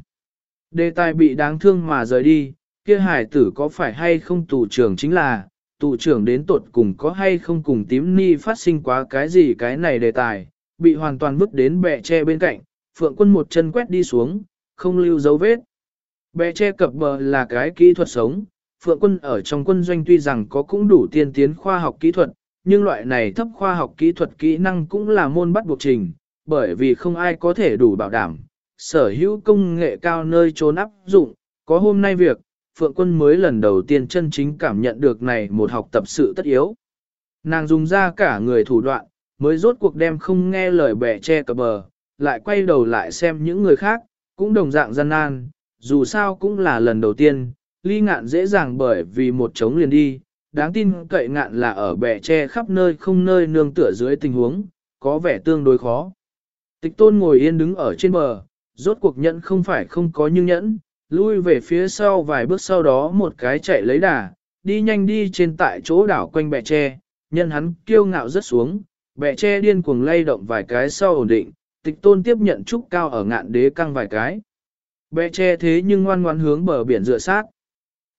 A: Đề tài bị đáng thương mà rời đi, kia hải tử có phải hay không tù trưởng chính là, tù trưởng đến tột cùng có hay không cùng tím ni phát sinh quá cái gì cái này đề tài, bị hoàn toàn vứt đến bẹ tre bên cạnh, phượng quân một chân quét đi xuống, không lưu dấu vết. Bẹ tre cập bờ là cái kỹ thuật sống, phượng quân ở trong quân doanh tuy rằng có cũng đủ tiên tiến khoa học kỹ thuật, nhưng loại này thấp khoa học kỹ thuật kỹ năng cũng là môn bắt buộc trình, bởi vì không ai có thể đủ bảo đảm. Sở hữu công nghệ cao nơi trốn áp dụng, có hôm nay việc, Phượng Quân mới lần đầu tiên chân chính cảm nhận được này một học tập sự tất yếu. Nàng dùng ra cả người thủ đoạn, mới rốt cuộc đem không nghe lời bẻ che cập bờ, lại quay đầu lại xem những người khác, cũng đồng dạng gian nan, dù sao cũng là lần đầu tiên, ly ngạn dễ dàng bởi vì một trống liền đi, đáng tin cậy ngạn là ở bẻ che khắp nơi không nơi nương tựa dưới tình huống, có vẻ tương đối khó. Tịch tôn ngồi yên đứng ở trên bờ, rốt cuộc nhẫn không phải không có nhưng nhẫn, lui về phía sau vài bước sau đó một cái chạy lấy đà, đi nhanh đi trên tại chỗ đảo quanh bè tre, nhân hắn kiêu ngạo rất xuống, bè tre điên cuồng lay động vài cái sau ổn định, tịch tôn tiếp nhận trúc cao ở ngạn đế căng vài cái. Bè tre thế nhưng ngoan ngoan hướng bờ biển dựa sát.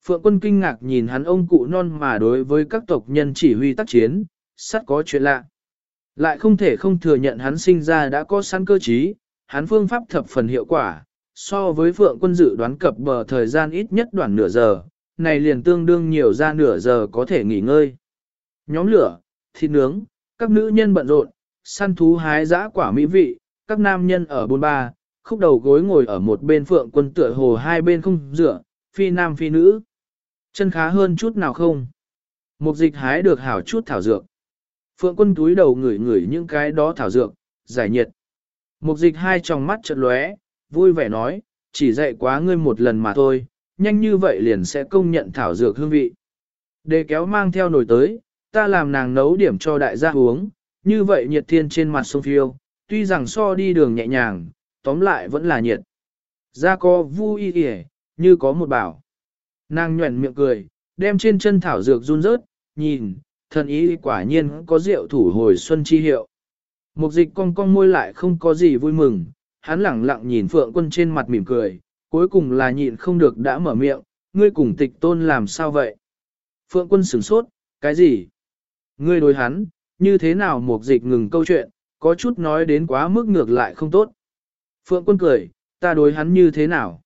A: Phượng quân kinh ngạc nhìn hắn ông cụ non mà đối với các tộc nhân chỉ huy tác chiến, sắt có chuyện lạ. Lại không thể không thừa nhận hắn sinh ra đã có sẵn cơ trí, hắn phương pháp thập phần hiệu quả, so với phượng quân dự đoán cập bờ thời gian ít nhất đoạn nửa giờ, này liền tương đương nhiều ra nửa giờ có thể nghỉ ngơi. Nhóm lửa, thịt nướng, các nữ nhân bận rộn, săn thú hái dã quả mỹ vị, các nam nhân ở bôn ba, khúc đầu gối ngồi ở một bên phượng quân tựa hồ hai bên không dựa, phi nam phi nữ. Chân khá hơn chút nào không? Mục dịch hái được hảo chút thảo dược. Phượng quân túi đầu ngửi ngửi những cái đó thảo dược, giải nhiệt. Mục dịch hai tròng mắt chợt lóe, vui vẻ nói, chỉ dạy quá ngươi một lần mà thôi, nhanh như vậy liền sẽ công nhận thảo dược hương vị. Đề kéo mang theo nồi tới, ta làm nàng nấu điểm cho đại gia uống, như vậy nhiệt thiên trên mặt sông phiêu, tuy rằng so đi đường nhẹ nhàng, tóm lại vẫn là nhiệt. Gia co vui y như có một bảo. Nàng nhuẩn miệng cười, đem trên chân thảo dược run rớt, nhìn, thần ý quả nhiên có rượu thủ hồi xuân chi hiệu. Mục dịch cong cong môi lại không có gì vui mừng, hắn lẳng lặng nhìn phượng quân trên mặt mỉm cười, cuối cùng là nhịn không được đã mở miệng, ngươi cùng tịch tôn làm sao vậy? Phượng quân sửng sốt, cái gì? Ngươi đối hắn, như thế nào mục dịch ngừng câu chuyện, có chút nói đến quá mức ngược lại không tốt. Phượng quân cười, ta đối hắn như thế nào?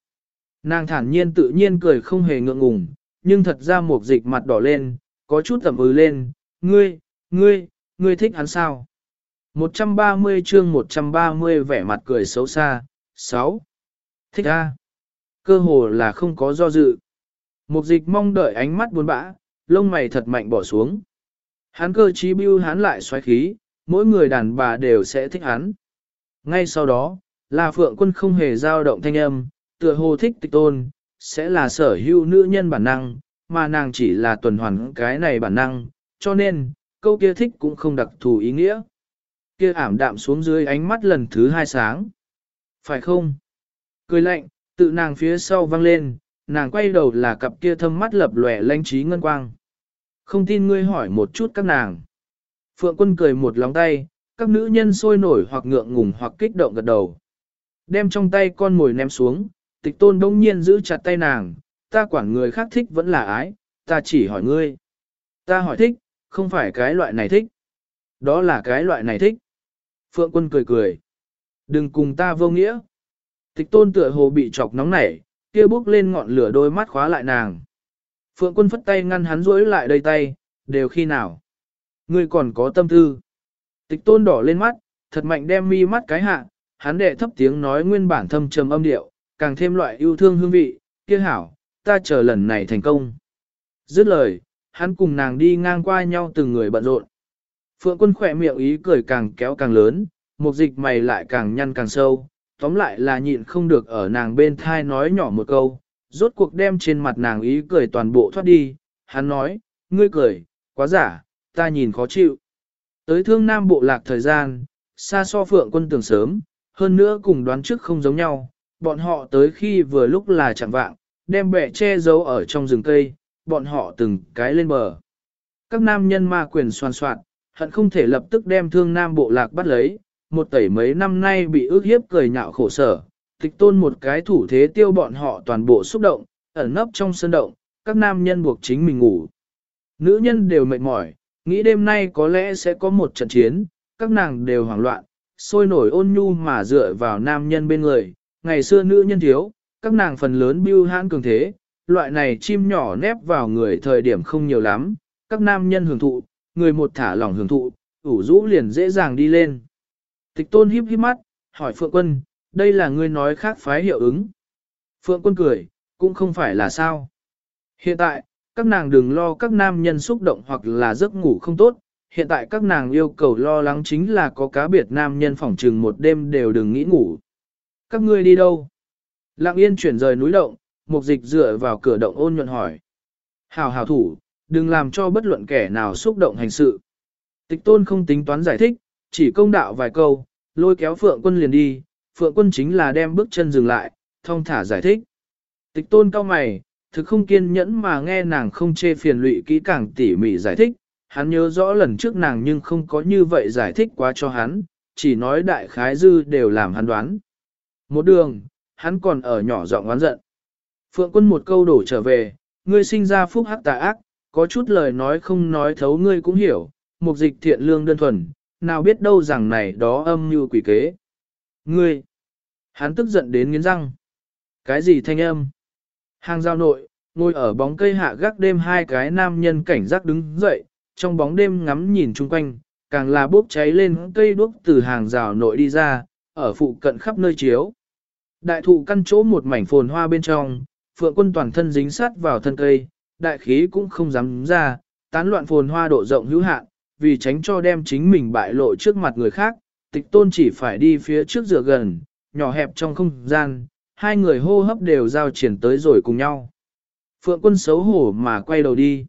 A: Nàng thản nhiên tự nhiên cười không hề ngượng ngùng, nhưng thật ra mục dịch mặt đỏ lên, có chút tầm ứ ừ lên, ngươi, ngươi, ngươi thích hắn sao? 130 chương 130 vẻ mặt cười xấu xa, 6. Thích a Cơ hồ là không có do dự. Mục dịch mong đợi ánh mắt buồn bã, lông mày thật mạnh bỏ xuống. Hắn cơ trí bưu hắn lại xoáy khí, mỗi người đàn bà đều sẽ thích hắn. Ngay sau đó, là phượng quân không hề dao động thanh âm, tựa hồ thích tịch tôn, sẽ là sở hữu nữ nhân bản năng, mà nàng chỉ là tuần hoàn cái này bản năng, cho nên, câu kia thích cũng không đặc thù ý nghĩa. Kia ảm đạm xuống dưới ánh mắt lần thứ hai sáng. Phải không? Cười lạnh, tự nàng phía sau văng lên, nàng quay đầu là cặp kia thâm mắt lập lòe lanh trí ngân quang. Không tin ngươi hỏi một chút các nàng. Phượng quân cười một lóng tay, các nữ nhân sôi nổi hoặc ngượng ngùng hoặc kích động gật đầu. Đem trong tay con mồi ném xuống, tịch tôn đông nhiên giữ chặt tay nàng, ta quản người khác thích vẫn là ái, ta chỉ hỏi ngươi. Ta hỏi thích, không phải cái loại này thích. Đó là cái loại này thích. Phượng quân cười cười. Đừng cùng ta vô nghĩa. Tịch tôn tựa hồ bị chọc nóng nảy, kia bước lên ngọn lửa đôi mắt khóa lại nàng. Phượng quân phất tay ngăn hắn rối lại đầy tay, đều khi nào. Ngươi còn có tâm tư. Tịch tôn đỏ lên mắt, thật mạnh đem mi mắt cái hạ, hắn đệ thấp tiếng nói nguyên bản thâm trầm âm điệu, càng thêm loại yêu thương hương vị, kia hảo, ta chờ lần này thành công. Dứt lời, hắn cùng nàng đi ngang qua nhau từng người bận rộn. Phượng quân khỏe miệng ý cười càng kéo càng lớn, một dịch mày lại càng nhăn càng sâu, tóm lại là nhịn không được ở nàng bên thai nói nhỏ một câu, rốt cuộc đem trên mặt nàng ý cười toàn bộ thoát đi, hắn nói, ngươi cười, quá giả, ta nhìn khó chịu. Tới thương nam bộ lạc thời gian, xa so phượng quân tưởng sớm, hơn nữa cùng đoán trước không giống nhau, bọn họ tới khi vừa lúc là chẳng vạng, đem bẻ che giấu ở trong rừng cây, bọn họ từng cái lên bờ. Các nam nhân ma quyền soàn soạn, hận không thể lập tức đem thương nam bộ lạc bắt lấy, một tẩy mấy năm nay bị ước hiếp cười nhạo khổ sở, tịch tôn một cái thủ thế tiêu bọn họ toàn bộ xúc động, ẩn nấp trong sân động, các nam nhân buộc chính mình ngủ. Nữ nhân đều mệt mỏi, nghĩ đêm nay có lẽ sẽ có một trận chiến, các nàng đều hoảng loạn, sôi nổi ôn nhu mà dựa vào nam nhân bên người, ngày xưa nữ nhân thiếu, các nàng phần lớn bưu hãn cường thế, loại này chim nhỏ nép vào người thời điểm không nhiều lắm, các nam nhân hưởng thụ, người một thả lỏng hưởng thụ, ủ rũ liền dễ dàng đi lên. Tịch tôn híp híp mắt, hỏi Phượng Quân, đây là ngươi nói khác phái hiệu ứng. Phượng Quân cười, cũng không phải là sao. Hiện tại, các nàng đừng lo các nam nhân xúc động hoặc là giấc ngủ không tốt, hiện tại các nàng yêu cầu lo lắng chính là có cá biệt nam nhân phỏng trừng một đêm đều đừng nghĩ ngủ. Các ngươi đi đâu? Lặng yên chuyển rời núi động, mục dịch dựa vào cửa động ôn nhuận hỏi. Hào hào thủ, đừng làm cho bất luận kẻ nào xúc động hành sự. Tịch tôn không tính toán giải thích, chỉ công đạo vài câu, lôi kéo phượng quân liền đi, phượng quân chính là đem bước chân dừng lại, thong thả giải thích. Tịch tôn cao mày, thực không kiên nhẫn mà nghe nàng không chê phiền lụy kỹ càng tỉ mỉ giải thích, hắn nhớ rõ lần trước nàng nhưng không có như vậy giải thích quá cho hắn, chỉ nói đại khái dư đều làm hắn đoán. Một đường, hắn còn ở nhỏ giọng oán giận. Phượng quân một câu đổ trở về, ngươi sinh ra phúc hắc tà ác, có chút lời nói không nói thấu ngươi cũng hiểu, mục dịch thiện lương đơn thuần, nào biết đâu rằng này đó âm như quỷ kế. Ngươi, hắn tức giận đến nghiến răng. Cái gì thanh âm? Hàng giao nội, ngồi ở bóng cây hạ gác đêm hai cái nam nhân cảnh giác đứng dậy, trong bóng đêm ngắm nhìn chung quanh, càng là bốc cháy lên cây đuốc từ hàng rào nội đi ra, ở phụ cận khắp nơi chiếu. Đại thụ căn chỗ một mảnh phồn hoa bên trong, phượng quân toàn thân dính sát vào thân cây, đại khí cũng không dám ra, tán loạn phồn hoa độ rộng hữu hạn, vì tránh cho đem chính mình bại lộ trước mặt người khác, tịch tôn chỉ phải đi phía trước dựa gần, nhỏ hẹp trong không gian, hai người hô hấp đều giao triển tới rồi cùng nhau. Phượng quân xấu hổ mà quay đầu đi.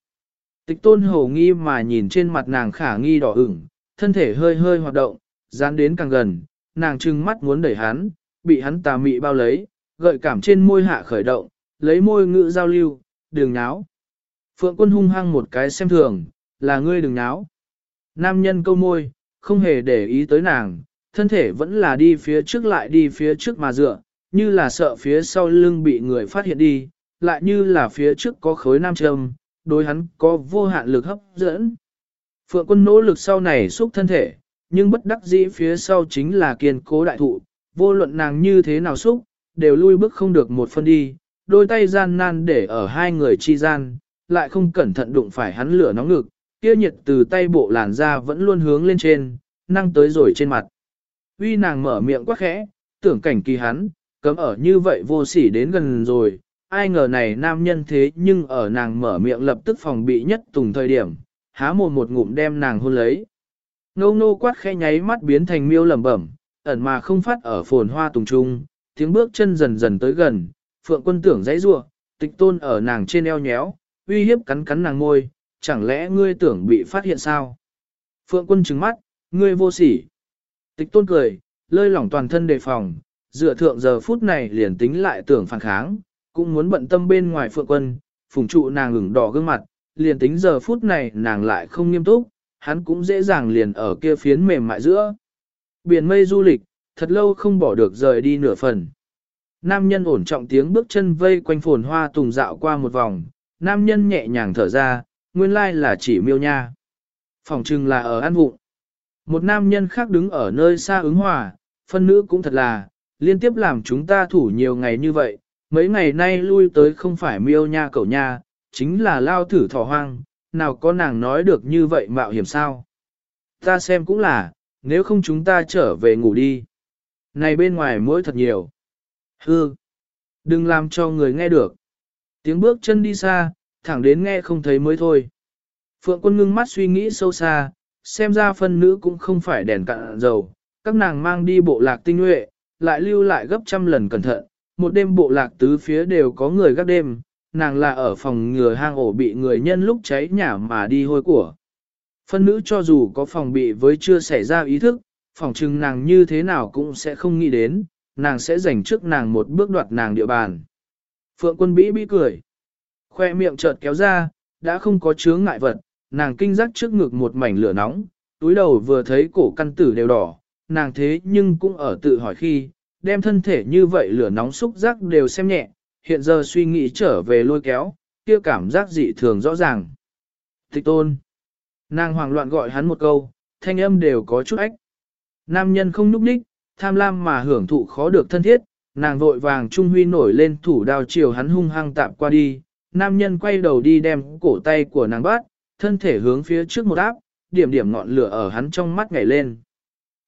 A: Tịch tôn hổ nghi mà nhìn trên mặt nàng khả nghi đỏ ửng, thân thể hơi hơi hoạt động, dán đến càng gần, nàng trừng mắt muốn đẩy hắn, bị hắn tà mị bao lấy, gợi cảm trên môi hạ khởi động, lấy môi ngữ giao lưu, đường náo. Phượng quân hung hăng một cái xem thường, là ngươi đường náo. Nam nhân câu môi, không hề để ý tới nàng, thân thể vẫn là đi phía trước lại đi phía trước mà dựa, như là sợ phía sau lưng bị người phát hiện đi, lại như là phía trước có khối nam châm, đối hắn có vô hạn lực hấp dẫn. Phượng quân nỗ lực sau này xúc thân thể, nhưng bất đắc dĩ phía sau chính là kiên cố đại thụ, vô luận nàng như thế nào xúc, đều lui bước không được một phân đi, đôi tay gian nan để ở hai người chi gian, lại không cẩn thận đụng phải hắn lửa nóng ngực, kia nhiệt từ tay bộ làn da vẫn luôn hướng lên trên, năng tới rồi trên mặt. Uy nàng mở miệng quá khẽ, tưởng cảnh kỳ hắn, cấm ở như vậy vô sỉ đến gần rồi, ai ngờ này nam nhân thế nhưng ở nàng mở miệng lập tức phòng bị nhất tùng thời điểm, há mồm một ngụm đem nàng hôn lấy. Ngô nô quát khẽ nháy mắt biến thành miêu lẩm bẩm, ẩn mà không phát ở phồn hoa tùng trung, tiếng bước chân dần dần tới gần, phượng quân tưởng dãy rua, tịch tôn ở nàng trên eo nhéo, uy hiếp cắn cắn nàng môi, chẳng lẽ ngươi tưởng bị phát hiện sao? Phượng quân trừng mắt, ngươi vô sỉ. Tịch tôn cười, lơi lỏng toàn thân đề phòng, dựa thượng giờ phút này liền tính lại tưởng phản kháng, cũng muốn bận tâm bên ngoài phượng quân, phùng trụ nàng ửng đỏ gương mặt, liền tính giờ phút này nàng lại không nghiêm túc, hắn cũng dễ dàng liền ở kia phiến mềm mại giữa. Biển mây du lịch, thật lâu không bỏ được rời đi nửa phần. Nam nhân ổn trọng tiếng bước chân vây quanh phồn hoa tùng dạo qua một vòng, nam nhân nhẹ nhàng thở ra, nguyên lai là chỉ miêu nha. Phòng trừng là ở an vụng. Một nam nhân khác đứng ở nơi xa ứng hòa, phân nữ cũng thật là, liên tiếp làm chúng ta thủ nhiều ngày như vậy, mấy ngày nay lui tới không phải miêu nha cậu nha, chính là lao thử thỏ hoang, nào có nàng nói được như vậy mạo hiểm sao. Ta xem cũng là, nếu không chúng ta trở về ngủ đi. Này bên ngoài mỗi thật nhiều. Hư! Đừng làm cho người nghe được. Tiếng bước chân đi xa, thẳng đến nghe không thấy mới thôi. Phượng quân ngưng mắt suy nghĩ sâu xa, xem ra phân nữ cũng không phải đèn cạn dầu, các nàng mang đi bộ lạc tinh nhuệ, lại lưu lại gấp trăm lần cẩn thận, một đêm bộ lạc tứ phía đều có người gác đêm, nàng là ở phòng ngừa hang ổ bị người nhân lúc cháy nhà mà đi hôi của. Phân nữ cho dù có phòng bị với chưa xảy ra ý thức, phòng trừng nàng như thế nào cũng sẽ không nghĩ đến, nàng sẽ giành trước nàng một bước đoạt nàng địa bàn. Phượng quân bĩ bĩ cười. Khoe miệng chợt kéo ra, đã không có chướng ngại vật, nàng kinh giác trước ngực một mảnh lửa nóng, túi đầu vừa thấy cổ căn tử đều đỏ, nàng thế nhưng cũng ở tự hỏi khi, đem thân thể như vậy lửa nóng xúc giác đều xem nhẹ, hiện giờ suy nghĩ trở về lôi kéo, kia cảm giác dị thường rõ ràng. Tịch tôn. Nàng hoảng loạn gọi hắn một câu, thanh âm đều có chút ách. Nam nhân không núp đích, tham lam mà hưởng thụ khó được thân thiết, nàng vội vàng trung huy nổi lên thủ đao chiều hắn hung hăng tạm qua đi. Nam nhân quay đầu đi đem cổ tay của nàng bắt, thân thể hướng phía trước một áp, điểm điểm ngọn lửa ở hắn trong mắt nhảy lên.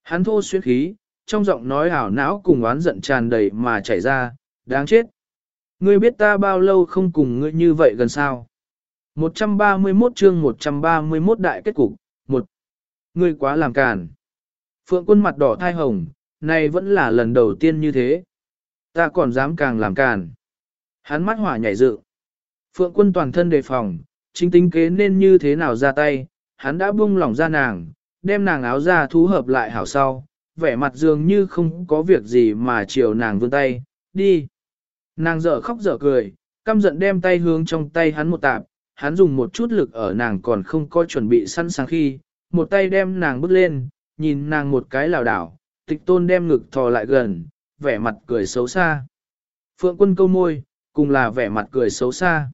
A: Hắn thô xuyên khí, trong giọng nói ảo não cùng oán giận tràn đầy mà chảy ra, đáng chết. Ngươi biết ta bao lâu không cùng ngươi như vậy gần sao? 131 chương 131 đại kết cục, một Ngươi quá làm càn. Phượng quân mặt đỏ thai hồng, này vẫn là lần đầu tiên như thế. Ta còn dám càng làm càn. Hắn mắt hỏa nhảy dự. Phượng quân toàn thân đề phòng, chính tính kế nên như thế nào ra tay, hắn đã buông lỏng ra nàng, đem nàng áo ra thú hợp lại hảo sau, vẻ mặt dường như không có việc gì mà chiều nàng vươn tay, đi. Nàng dở khóc dở cười, căm giận đem tay hướng trong tay hắn một tạp, hắn dùng một chút lực ở nàng còn không có chuẩn bị sẵn sàng khi, một tay đem nàng bước lên, nhìn nàng một cái lảo đảo, tịch tôn đem ngực thò lại gần, vẻ mặt cười xấu xa. Phượng quân câu môi, cùng là vẻ mặt cười xấu xa.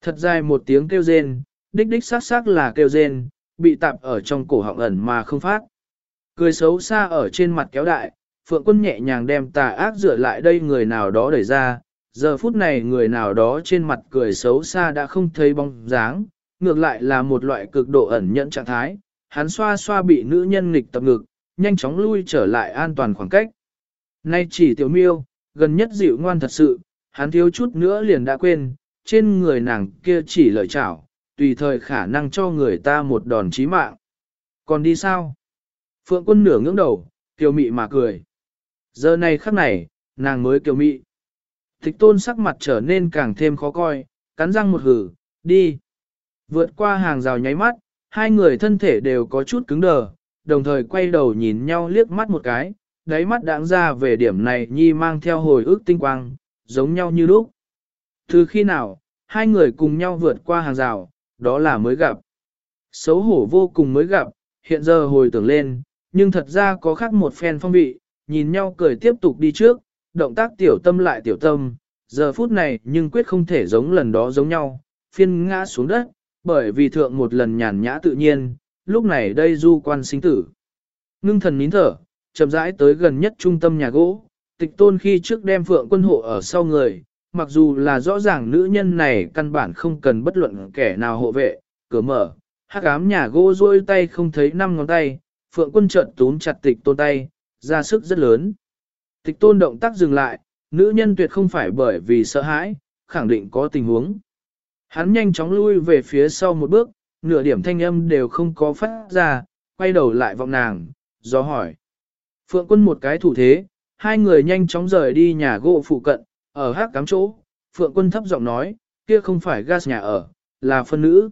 A: Thật dài một tiếng kêu rên, đích đích xác xác là kêu rên, bị tạp ở trong cổ họng ẩn mà không phát. Cười xấu xa ở trên mặt kéo đại, Phượng quân nhẹ nhàng đem tà ác rửa lại đây người nào đó đẩy ra, giờ phút này người nào đó trên mặt cười xấu xa đã không thấy bóng dáng, ngược lại là một loại cực độ ẩn nhẫn trạng thái, hắn xoa xoa bị nữ nhân nghịch tập ngực, nhanh chóng lui trở lại an toàn khoảng cách. Nay chỉ tiểu miêu, gần nhất dịu ngoan thật sự, hắn thiếu chút nữa liền đã quên, trên người nàng kia chỉ lợi chảo, tùy thời khả năng cho người ta một đòn chí mạng. Còn đi sao? Phượng quân nửa ngưỡng đầu, kiều mị mà cười. Giờ này khắc này, nàng mới kiều mị. Thích tôn sắc mặt trở nên càng thêm khó coi, cắn răng một hử, đi. Vượt qua hàng rào nháy mắt, hai người thân thể đều có chút cứng đờ, đồng thời quay đầu nhìn nhau liếc mắt một cái, đáy mắt đáng ra về điểm này nhi mang theo hồi ức tinh quang, giống nhau như lúc. Từ khi nào, hai người cùng nhau vượt qua hàng rào, đó là mới gặp. Xấu hổ vô cùng mới gặp, hiện giờ hồi tưởng lên, nhưng thật ra có khác một phen phong vị, nhìn nhau cười tiếp tục đi trước, động tác tiểu tâm lại tiểu tâm, giờ phút này nhưng quyết không thể giống lần đó giống nhau, phiên ngã xuống đất, bởi vì thượng một lần nhàn nhã tự nhiên, lúc này đây du quan sinh tử. Ngưng thần nín thở, chậm rãi tới gần nhất trung tâm nhà gỗ, tịch tôn khi trước đem phượng quân hộ ở sau người, mặc dù là rõ ràng nữ nhân này căn bản không cần bất luận kẻ nào hộ vệ, cửa mở, hắc ám nhà gỗ rôi tay không thấy năm ngón tay, phượng quân trợn túm chặt tịch tôn tay, ra sức rất lớn. Tịch tôn động tác dừng lại, nữ nhân tuyệt không phải bởi vì sợ hãi, khẳng định có tình huống. Hắn nhanh chóng lui về phía sau một bước, nửa điểm thanh âm đều không có phát ra, quay đầu lại vọng nàng, do hỏi. Phượng quân một cái thủ thế, hai người nhanh chóng rời đi nhà gỗ phụ cận, ở hát cắm chỗ, Phượng quân thấp giọng nói, kia không phải gas nhà ở, là phân nữ.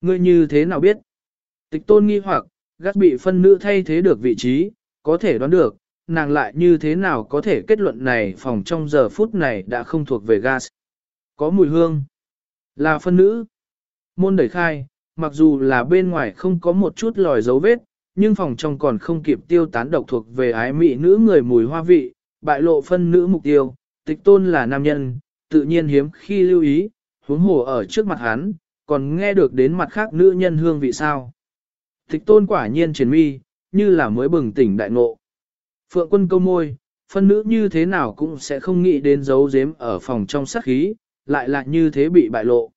A: Ngươi như thế nào biết? Tịch tôn nghi hoặc, gas bị phân nữ thay thế được vị trí, có thể đoán được, nàng lại như thế nào có thể kết luận này phòng trong giờ phút này đã không thuộc về gas. Có mùi hương. Là phân nữ. Môn đẩy khai, mặc dù là bên ngoài không có một chút lòi dấu vết, nhưng phòng trong còn không kịp tiêu tán độc thuộc về ái mỹ nữ người mùi hoa vị, bại lộ phân nữ mục tiêu, tịch tôn là nam nhân, tự nhiên hiếm khi lưu ý, huống hồ ở trước mặt hắn, còn nghe được đến mặt khác nữ nhân hương vị sao. Tịch tôn quả nhiên triển mi, như là mới bừng tỉnh đại ngộ. Phượng quân câu môi, phân nữ như thế nào cũng sẽ không nghĩ đến giấu giếm ở phòng trong sát khí, lại là như thế bị bại lộ.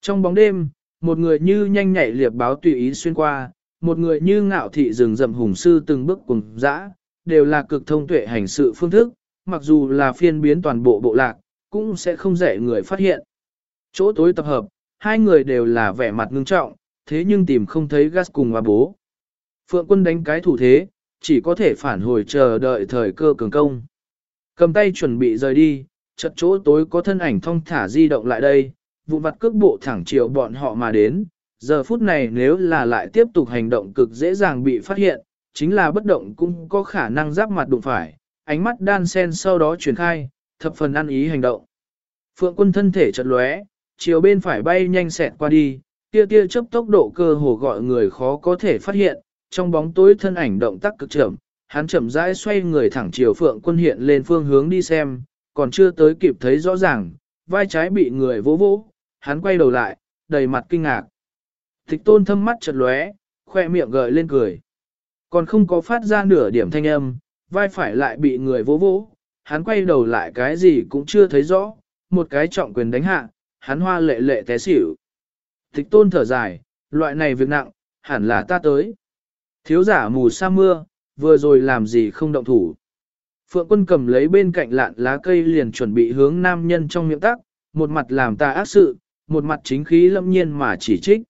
A: Trong bóng đêm, một người như nhanh nhạy liệp báo tùy ý xuyên qua, một người như ngạo thị rừng rậm hùng sư từng bước cùng dã, đều là cực thông tuệ hành sự phương thức, mặc dù là phiên biến toàn bộ bộ lạc, cũng sẽ không dễ người phát hiện. Chỗ tối tập hợp, hai người đều là vẻ mặt ngưng trọng, thế nhưng tìm không thấy gas cùng và bố. Phượng quân đánh cái thủ thế, chỉ có thể phản hồi chờ đợi thời cơ cường công. Cầm tay chuẩn bị rời đi, chật chỗ tối có thân ảnh thong thả di động lại đây, vụ vặt cước bộ thẳng chiều bọn họ mà đến. Giờ phút này nếu là lại tiếp tục hành động cực dễ dàng bị phát hiện, chính là bất động cũng có khả năng giáp mặt đụng phải, ánh mắt đan sen sau đó chuyển khai, thập phần ăn ý hành động. Phượng quân thân thể chật lóe, chiều bên phải bay nhanh xẹt qua đi, tia tia chớp tốc độ cơ hồ gọi người khó có thể phát hiện, trong bóng tối thân ảnh động tác cực chậm, hắn chậm rãi xoay người thẳng chiều Phượng quân hiện lên phương hướng đi xem, còn chưa tới kịp thấy rõ ràng, vai trái bị người vỗ vỗ, hắn quay đầu lại, đầy mặt kinh ngạc. Tịch tôn thâm mắt chật lóe, khoe miệng gợi lên cười. Còn không có phát ra nửa điểm thanh âm, vai phải lại bị người vỗ vỗ, hắn quay đầu lại cái gì cũng chưa thấy rõ, một cái trọng quyền đánh hạ, hắn hoa lệ lệ té xỉu. Tịch tôn thở dài, loại này việc nặng, hẳn là ta tới. Thiếu giả mù sa mưa, vừa rồi làm gì không động thủ. Phượng quân cầm lấy bên cạnh lạn lá cây liền chuẩn bị hướng nam nhân trong miệng tắc, một mặt làm ta ác sự, một mặt chính khí lâm nhiên mà chỉ trích.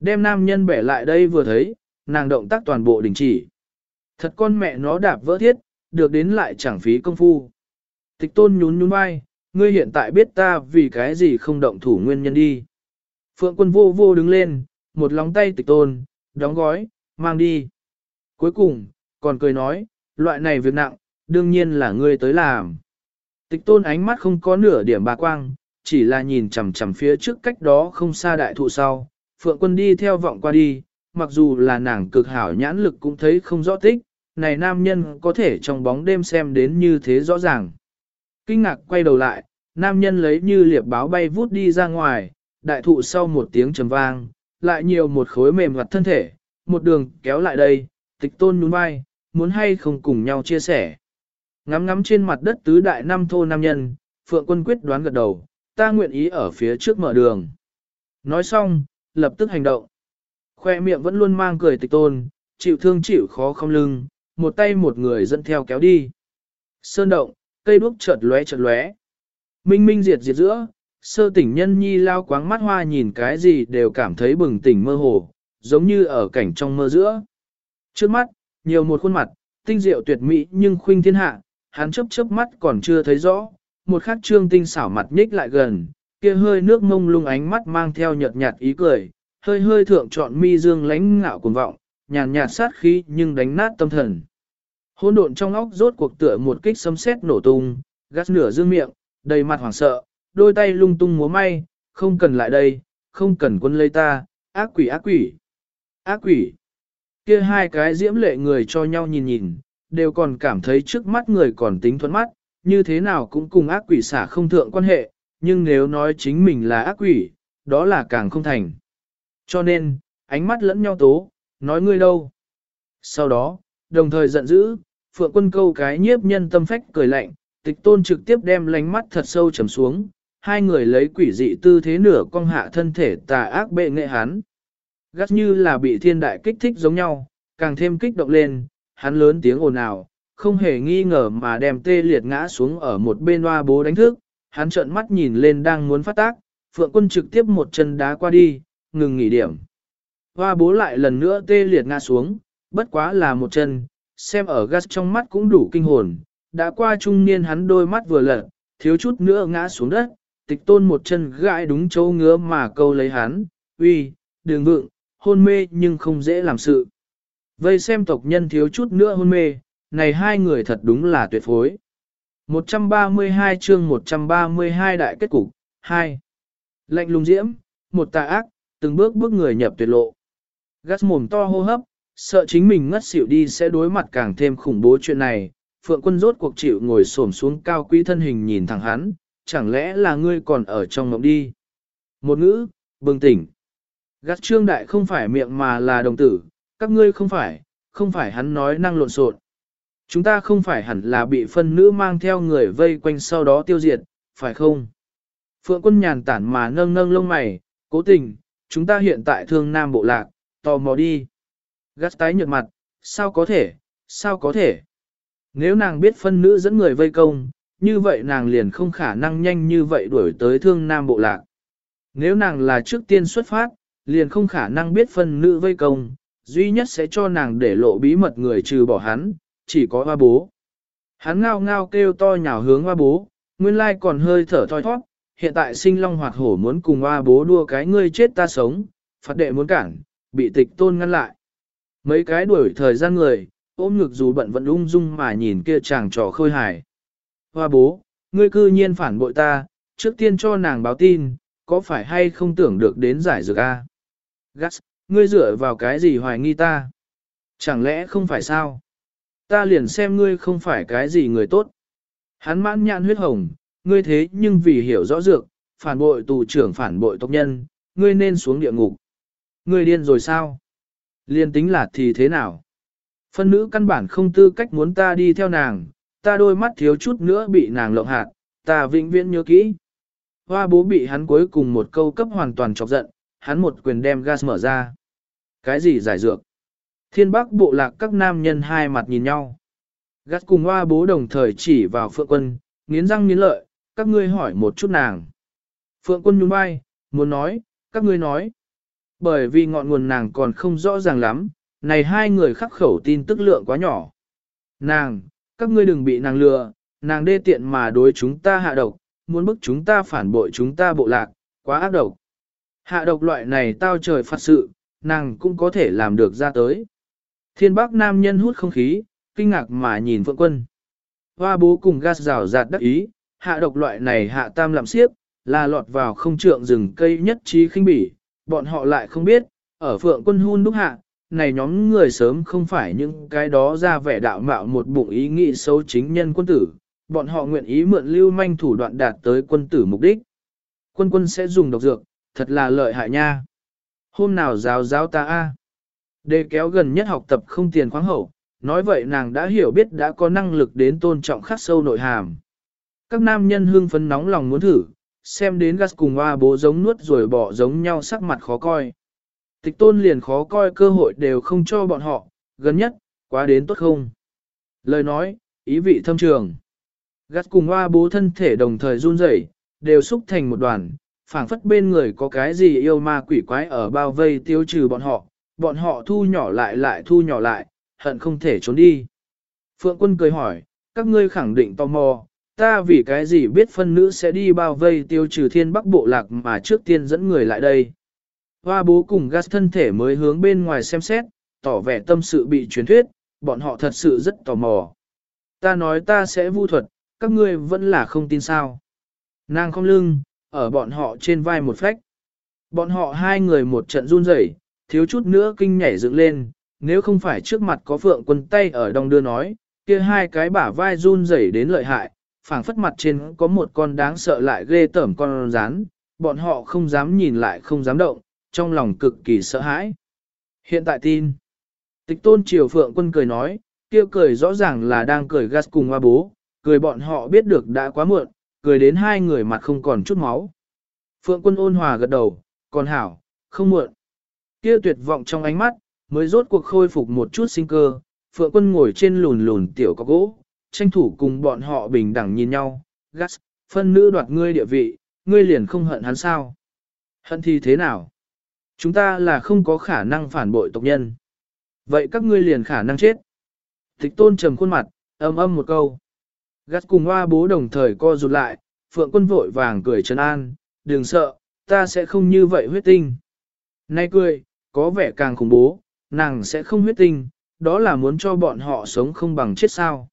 A: Đem nam nhân bẻ lại đây vừa thấy, nàng động tác toàn bộ đình chỉ. Thật con mẹ nó đạp vỡ thiết, được đến lại chẳng phí công phu. Tịch tôn nhún nhún vai, ngươi hiện tại biết ta vì cái gì không động thủ nguyên nhân đi. Phượng quân vô vô đứng lên, một lóng tay tịch tôn, đóng gói, mang đi. Cuối cùng, còn cười nói, loại này việc nặng, đương nhiên là ngươi tới làm. Tịch tôn ánh mắt không có nửa điểm bà quang, chỉ là nhìn chằm chằm phía trước cách đó không xa đại thụ sau. Phượng quân đi theo vọng qua đi, mặc dù là nàng cực hảo nhãn lực cũng thấy không rõ tích, này nam nhân có thể trong bóng đêm xem đến như thế rõ ràng. Kinh ngạc quay đầu lại, nam nhân lấy như liệp báo bay vút đi ra ngoài, đại thụ sau một tiếng trầm vang, lại nhiều một khối mềm mặt thân thể, một đường kéo lại đây, tịch tôn nhún vai, muốn hay không cùng nhau chia sẻ. Ngắm ngắm trên mặt đất tứ đại năm thô nam nhân, Phượng quân quyết đoán gật đầu, ta nguyện ý ở phía trước mở đường. Nói xong, lập tức hành động. Khoe miệng vẫn luôn mang cười tịch tôn, chịu thương chịu khó không lưng, một tay một người dẫn theo kéo đi. Sơn động, cây đuốc chợt lóe chợt lóe. Minh minh diệt diệt giữa, sơ tỉnh nhân nhi lao quáng mắt hoa nhìn cái gì đều cảm thấy bừng tỉnh mơ hồ, giống như ở cảnh trong mơ giữa. Trước mắt, nhiều một khuôn mặt, tinh diệu tuyệt mỹ nhưng khuynh thiên hạ, hắn chớp chớp mắt còn chưa thấy rõ, một khắc trương tinh xảo mặt nhích lại gần, kia hơi nước mông lung ánh mắt mang theo nhợt nhạt ý cười, hơi hơi thượng trọn mi dương lánh ngạo cuồng vọng, nhàn nhạt sát khí nhưng đánh nát tâm thần. Hôn độn trong óc rốt cuộc tựa một kích sấm sét nổ tung, gắt nửa dương miệng, đầy mặt hoảng sợ, đôi tay lung tung múa may, không cần lại đây, không cần quân lấy ta, ác quỷ ác quỷ, ác quỷ. Kia hai cái diễm lệ người cho nhau nhìn nhìn, đều còn cảm thấy trước mắt người còn tính thuận mắt, như thế nào cũng cùng ác quỷ xả không thượng quan hệ, nhưng nếu nói chính mình là ác quỷ, đó là càng không thành. Cho nên, ánh mắt lẫn nhau tố, nói ngươi đâu. Sau đó, đồng thời giận dữ, phượng quân câu cái nhiếp nhân tâm phách cười lạnh, tịch tôn trực tiếp đem lánh mắt thật sâu trầm xuống, hai người lấy quỷ dị tư thế nửa cong hạ thân thể tà ác bệ nghệ hắn. Gắt như là bị thiên đại kích thích giống nhau, càng thêm kích động lên, hắn lớn tiếng ồn ào, không hề nghi ngờ mà đem tê liệt ngã xuống ở một bên hoa bố đánh thức, hắn trợn mắt nhìn lên đang muốn phát tác, phượng quân trực tiếp một chân đá qua đi, ngừng nghỉ điểm. Hoa bố lại lần nữa tê liệt ngã xuống, bất quá là một chân, xem ở gas trong mắt cũng đủ kinh hồn, đã qua trung niên hắn đôi mắt vừa lật, thiếu chút nữa ngã xuống đất, tịch tôn một chân gãi đúng chỗ ngứa mà câu lấy hắn, uy, đường vượng, hôn mê nhưng không dễ làm sự. Vây xem tộc nhân thiếu chút nữa hôn mê, này hai người thật đúng là tuyệt phối. 132 chương 132 đại kết cục, 2. Lệnh lùng diễm, một tà ác, từng bước bước người nhập tuyệt lộ. Gắt mồm to hô hấp, sợ chính mình ngất xỉu đi sẽ đối mặt càng thêm khủng bố chuyện này. Phượng quân rốt cuộc chịu ngồi xổm xuống cao quý thân hình nhìn thẳng hắn, chẳng lẽ là ngươi còn ở trong mộng đi. Một ngữ, bừng tỉnh. Gắt trương đại không phải miệng mà là đồng tử, các ngươi không phải, không phải hắn nói năng lộn xộn. Chúng ta không phải hẳn là bị phân nữ mang theo người vây quanh sau đó tiêu diệt, phải không? Phượng quân nhàn tản mà nâng nâng lông mày, cố tình, chúng ta hiện tại thương nam bộ lạc, tò mò đi. Gắt tái nhợt mặt, sao có thể, sao có thể? Nếu nàng biết phân nữ dẫn người vây công, như vậy nàng liền không khả năng nhanh như vậy đuổi tới thương nam bộ lạc. Nếu nàng là trước tiên xuất phát, liền không khả năng biết phân nữ vây công, duy nhất sẽ cho nàng để lộ bí mật người trừ bỏ hắn, chỉ có hoa bố. Hắn ngao ngao kêu to nhào hướng hoa bố, nguyên lai còn hơi thở thoi thoát, hiện tại sinh long hoạt hổ muốn cùng hoa bố đua cái ngươi chết ta sống, phạt đệ muốn cản, bị tịch tôn ngăn lại. Mấy cái đuổi thời gian người, ôm ngực dù bận vẫn ung dung mà nhìn kia chàng trò khôi hài. Hoa bố, ngươi cư nhiên phản bội ta, trước tiên cho nàng báo tin, có phải hay không tưởng được đến giải dược a? Gas, ngươi dựa vào cái gì hoài nghi ta? Chẳng lẽ không phải sao? Ta liền xem ngươi không phải cái gì người tốt. Hắn mãn nhãn huyết hồng, ngươi thế nhưng vì hiểu rõ dược, phản bội tù trưởng phản bội tộc nhân, ngươi nên xuống địa ngục. Ngươi điên rồi sao? Liên tính là thì thế nào? Phân nữ căn bản không tư cách muốn ta đi theo nàng, ta đôi mắt thiếu chút nữa bị nàng lộng hạt, ta vĩnh viễn nhớ kỹ. Hoa bố bị hắn cuối cùng một câu cấp hoàn toàn chọc giận, hắn một quyền đem gas mở ra. Cái gì giải dược? Thiên bắc bộ lạc các nam nhân hai mặt nhìn nhau. gắt cùng hoa bố đồng thời chỉ vào phượng quân, nghiến răng nghiến lợi, các ngươi hỏi một chút nàng. Phượng quân nhún vai, muốn nói, các ngươi nói. Bởi vì ngọn nguồn nàng còn không rõ ràng lắm, này hai người khắc khẩu tin tức lượng quá nhỏ. Nàng, các ngươi đừng bị nàng lừa, nàng đê tiện mà đối chúng ta hạ độc, muốn bức chúng ta phản bội chúng ta bộ lạc, quá ác độc. Hạ độc loại này tao trời phạt sự, nàng cũng có thể làm được ra tới. Thiên bác nam nhân hút không khí, kinh ngạc mà nhìn phượng quân. Hoa bố cùng gas rào rạt đắc ý, hạ độc loại này hạ tam lạm siếp, là lọt vào không trượng rừng cây nhất trí khinh bỉ, bọn họ lại không biết, ở phượng quân hun đúc hạ, này nhóm người sớm không phải những cái đó ra vẻ đạo mạo một bụng ý nghĩ xấu chính nhân quân tử, bọn họ nguyện ý mượn lưu manh thủ đoạn đạt tới quân tử mục đích. Quân quân sẽ dùng độc dược, thật là lợi hại nha. Hôm nào giáo giáo ta a Đề kéo gần nhất học tập không tiền khoáng hậu, nói vậy nàng đã hiểu biết đã có năng lực đến tôn trọng khắc sâu nội hàm. Các nam nhân hương phấn nóng lòng muốn thử, xem đến gas cùng hoa bố giống nuốt rồi bỏ giống nhau sắc mặt khó coi. Tịch tôn liền khó coi cơ hội đều không cho bọn họ, gần nhất, quá đến tốt không. Lời nói, ý vị thâm trường. Gas cùng hoa bố thân thể đồng thời run rẩy, đều xúc thành một đoàn, phảng phất bên người có cái gì yêu ma quỷ quái ở bao vây tiêu trừ bọn họ, bọn họ thu nhỏ lại lại thu nhỏ lại, hận không thể trốn đi. Phượng quân cười hỏi, các ngươi khẳng định tò mò, ta vì cái gì biết phân nữ sẽ đi bao vây tiêu trừ thiên bắc bộ lạc mà trước tiên dẫn người lại đây. Hoa bố cùng gas thân thể mới hướng bên ngoài xem xét, tỏ vẻ tâm sự bị truyền thuyết, bọn họ thật sự rất tò mò. Ta nói ta sẽ vu thuật, các ngươi vẫn là không tin sao. Nàng không lưng, ở bọn họ trên vai một phách. Bọn họ hai người một trận run rẩy, thiếu chút nữa kinh nhảy dựng lên, nếu không phải trước mặt có phượng quân tay ở đông đưa nói, kia hai cái bả vai run rẩy đến lợi hại, phảng phất mặt trên có một con đáng sợ lại ghê tởm con rán, bọn họ không dám nhìn lại không dám động, trong lòng cực kỳ sợ hãi. Hiện tại tin. Tịch tôn triều phượng quân cười nói, kia cười rõ ràng là đang cười gas cùng hoa bố, cười bọn họ biết được đã quá muộn, cười đến hai người mặt không còn chút máu. Phượng quân ôn hòa gật đầu, còn hảo, không muộn kia tuyệt vọng trong ánh mắt, mới rốt cuộc khôi phục một chút sinh cơ, phượng quân ngồi trên lùn lùn tiểu có gỗ, tranh thủ cùng bọn họ bình đẳng nhìn nhau, gas, phân nữ đoạt ngươi địa vị, ngươi liền không hận hắn sao. Hận thì thế nào? Chúng ta là không có khả năng phản bội tộc nhân. Vậy các ngươi liền khả năng chết. Tịch tôn trầm khuôn mặt, âm âm một câu. Gắt cùng hoa bố đồng thời co rụt lại, phượng quân vội vàng cười trấn an, đừng sợ, ta sẽ không như vậy huyết tinh. Nay cười, có vẻ càng khủng bố, nàng sẽ không huyết tinh, đó là muốn cho bọn họ sống không bằng chết sao.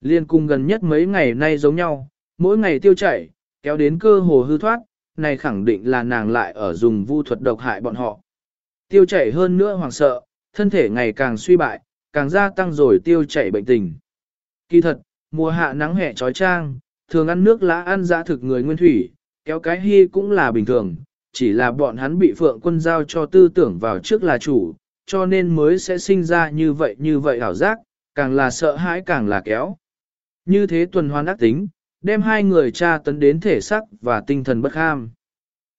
A: Liên cung gần nhất mấy ngày nay giống nhau, mỗi ngày tiêu chảy, kéo đến cơ hồ hư thoát, này khẳng định là nàng lại ở dùng vu thuật độc hại bọn họ. Tiêu chảy hơn nữa hoàng sợ, thân thể ngày càng suy bại, càng gia tăng rồi tiêu chảy bệnh tình. Kỳ thật, mùa hạ nắng hè trói trang, thường ăn nước lá ăn dã thực người nguyên thủy, kéo cái hy cũng là bình thường, chỉ là bọn hắn bị phượng quân giao cho tư tưởng vào trước là chủ, cho nên mới sẽ sinh ra như vậy như vậy ảo giác, càng là sợ hãi càng là kéo. Như thế tuần hoàn ác tính, đem hai người cha tấn đến thể sắc và tinh thần bất ham.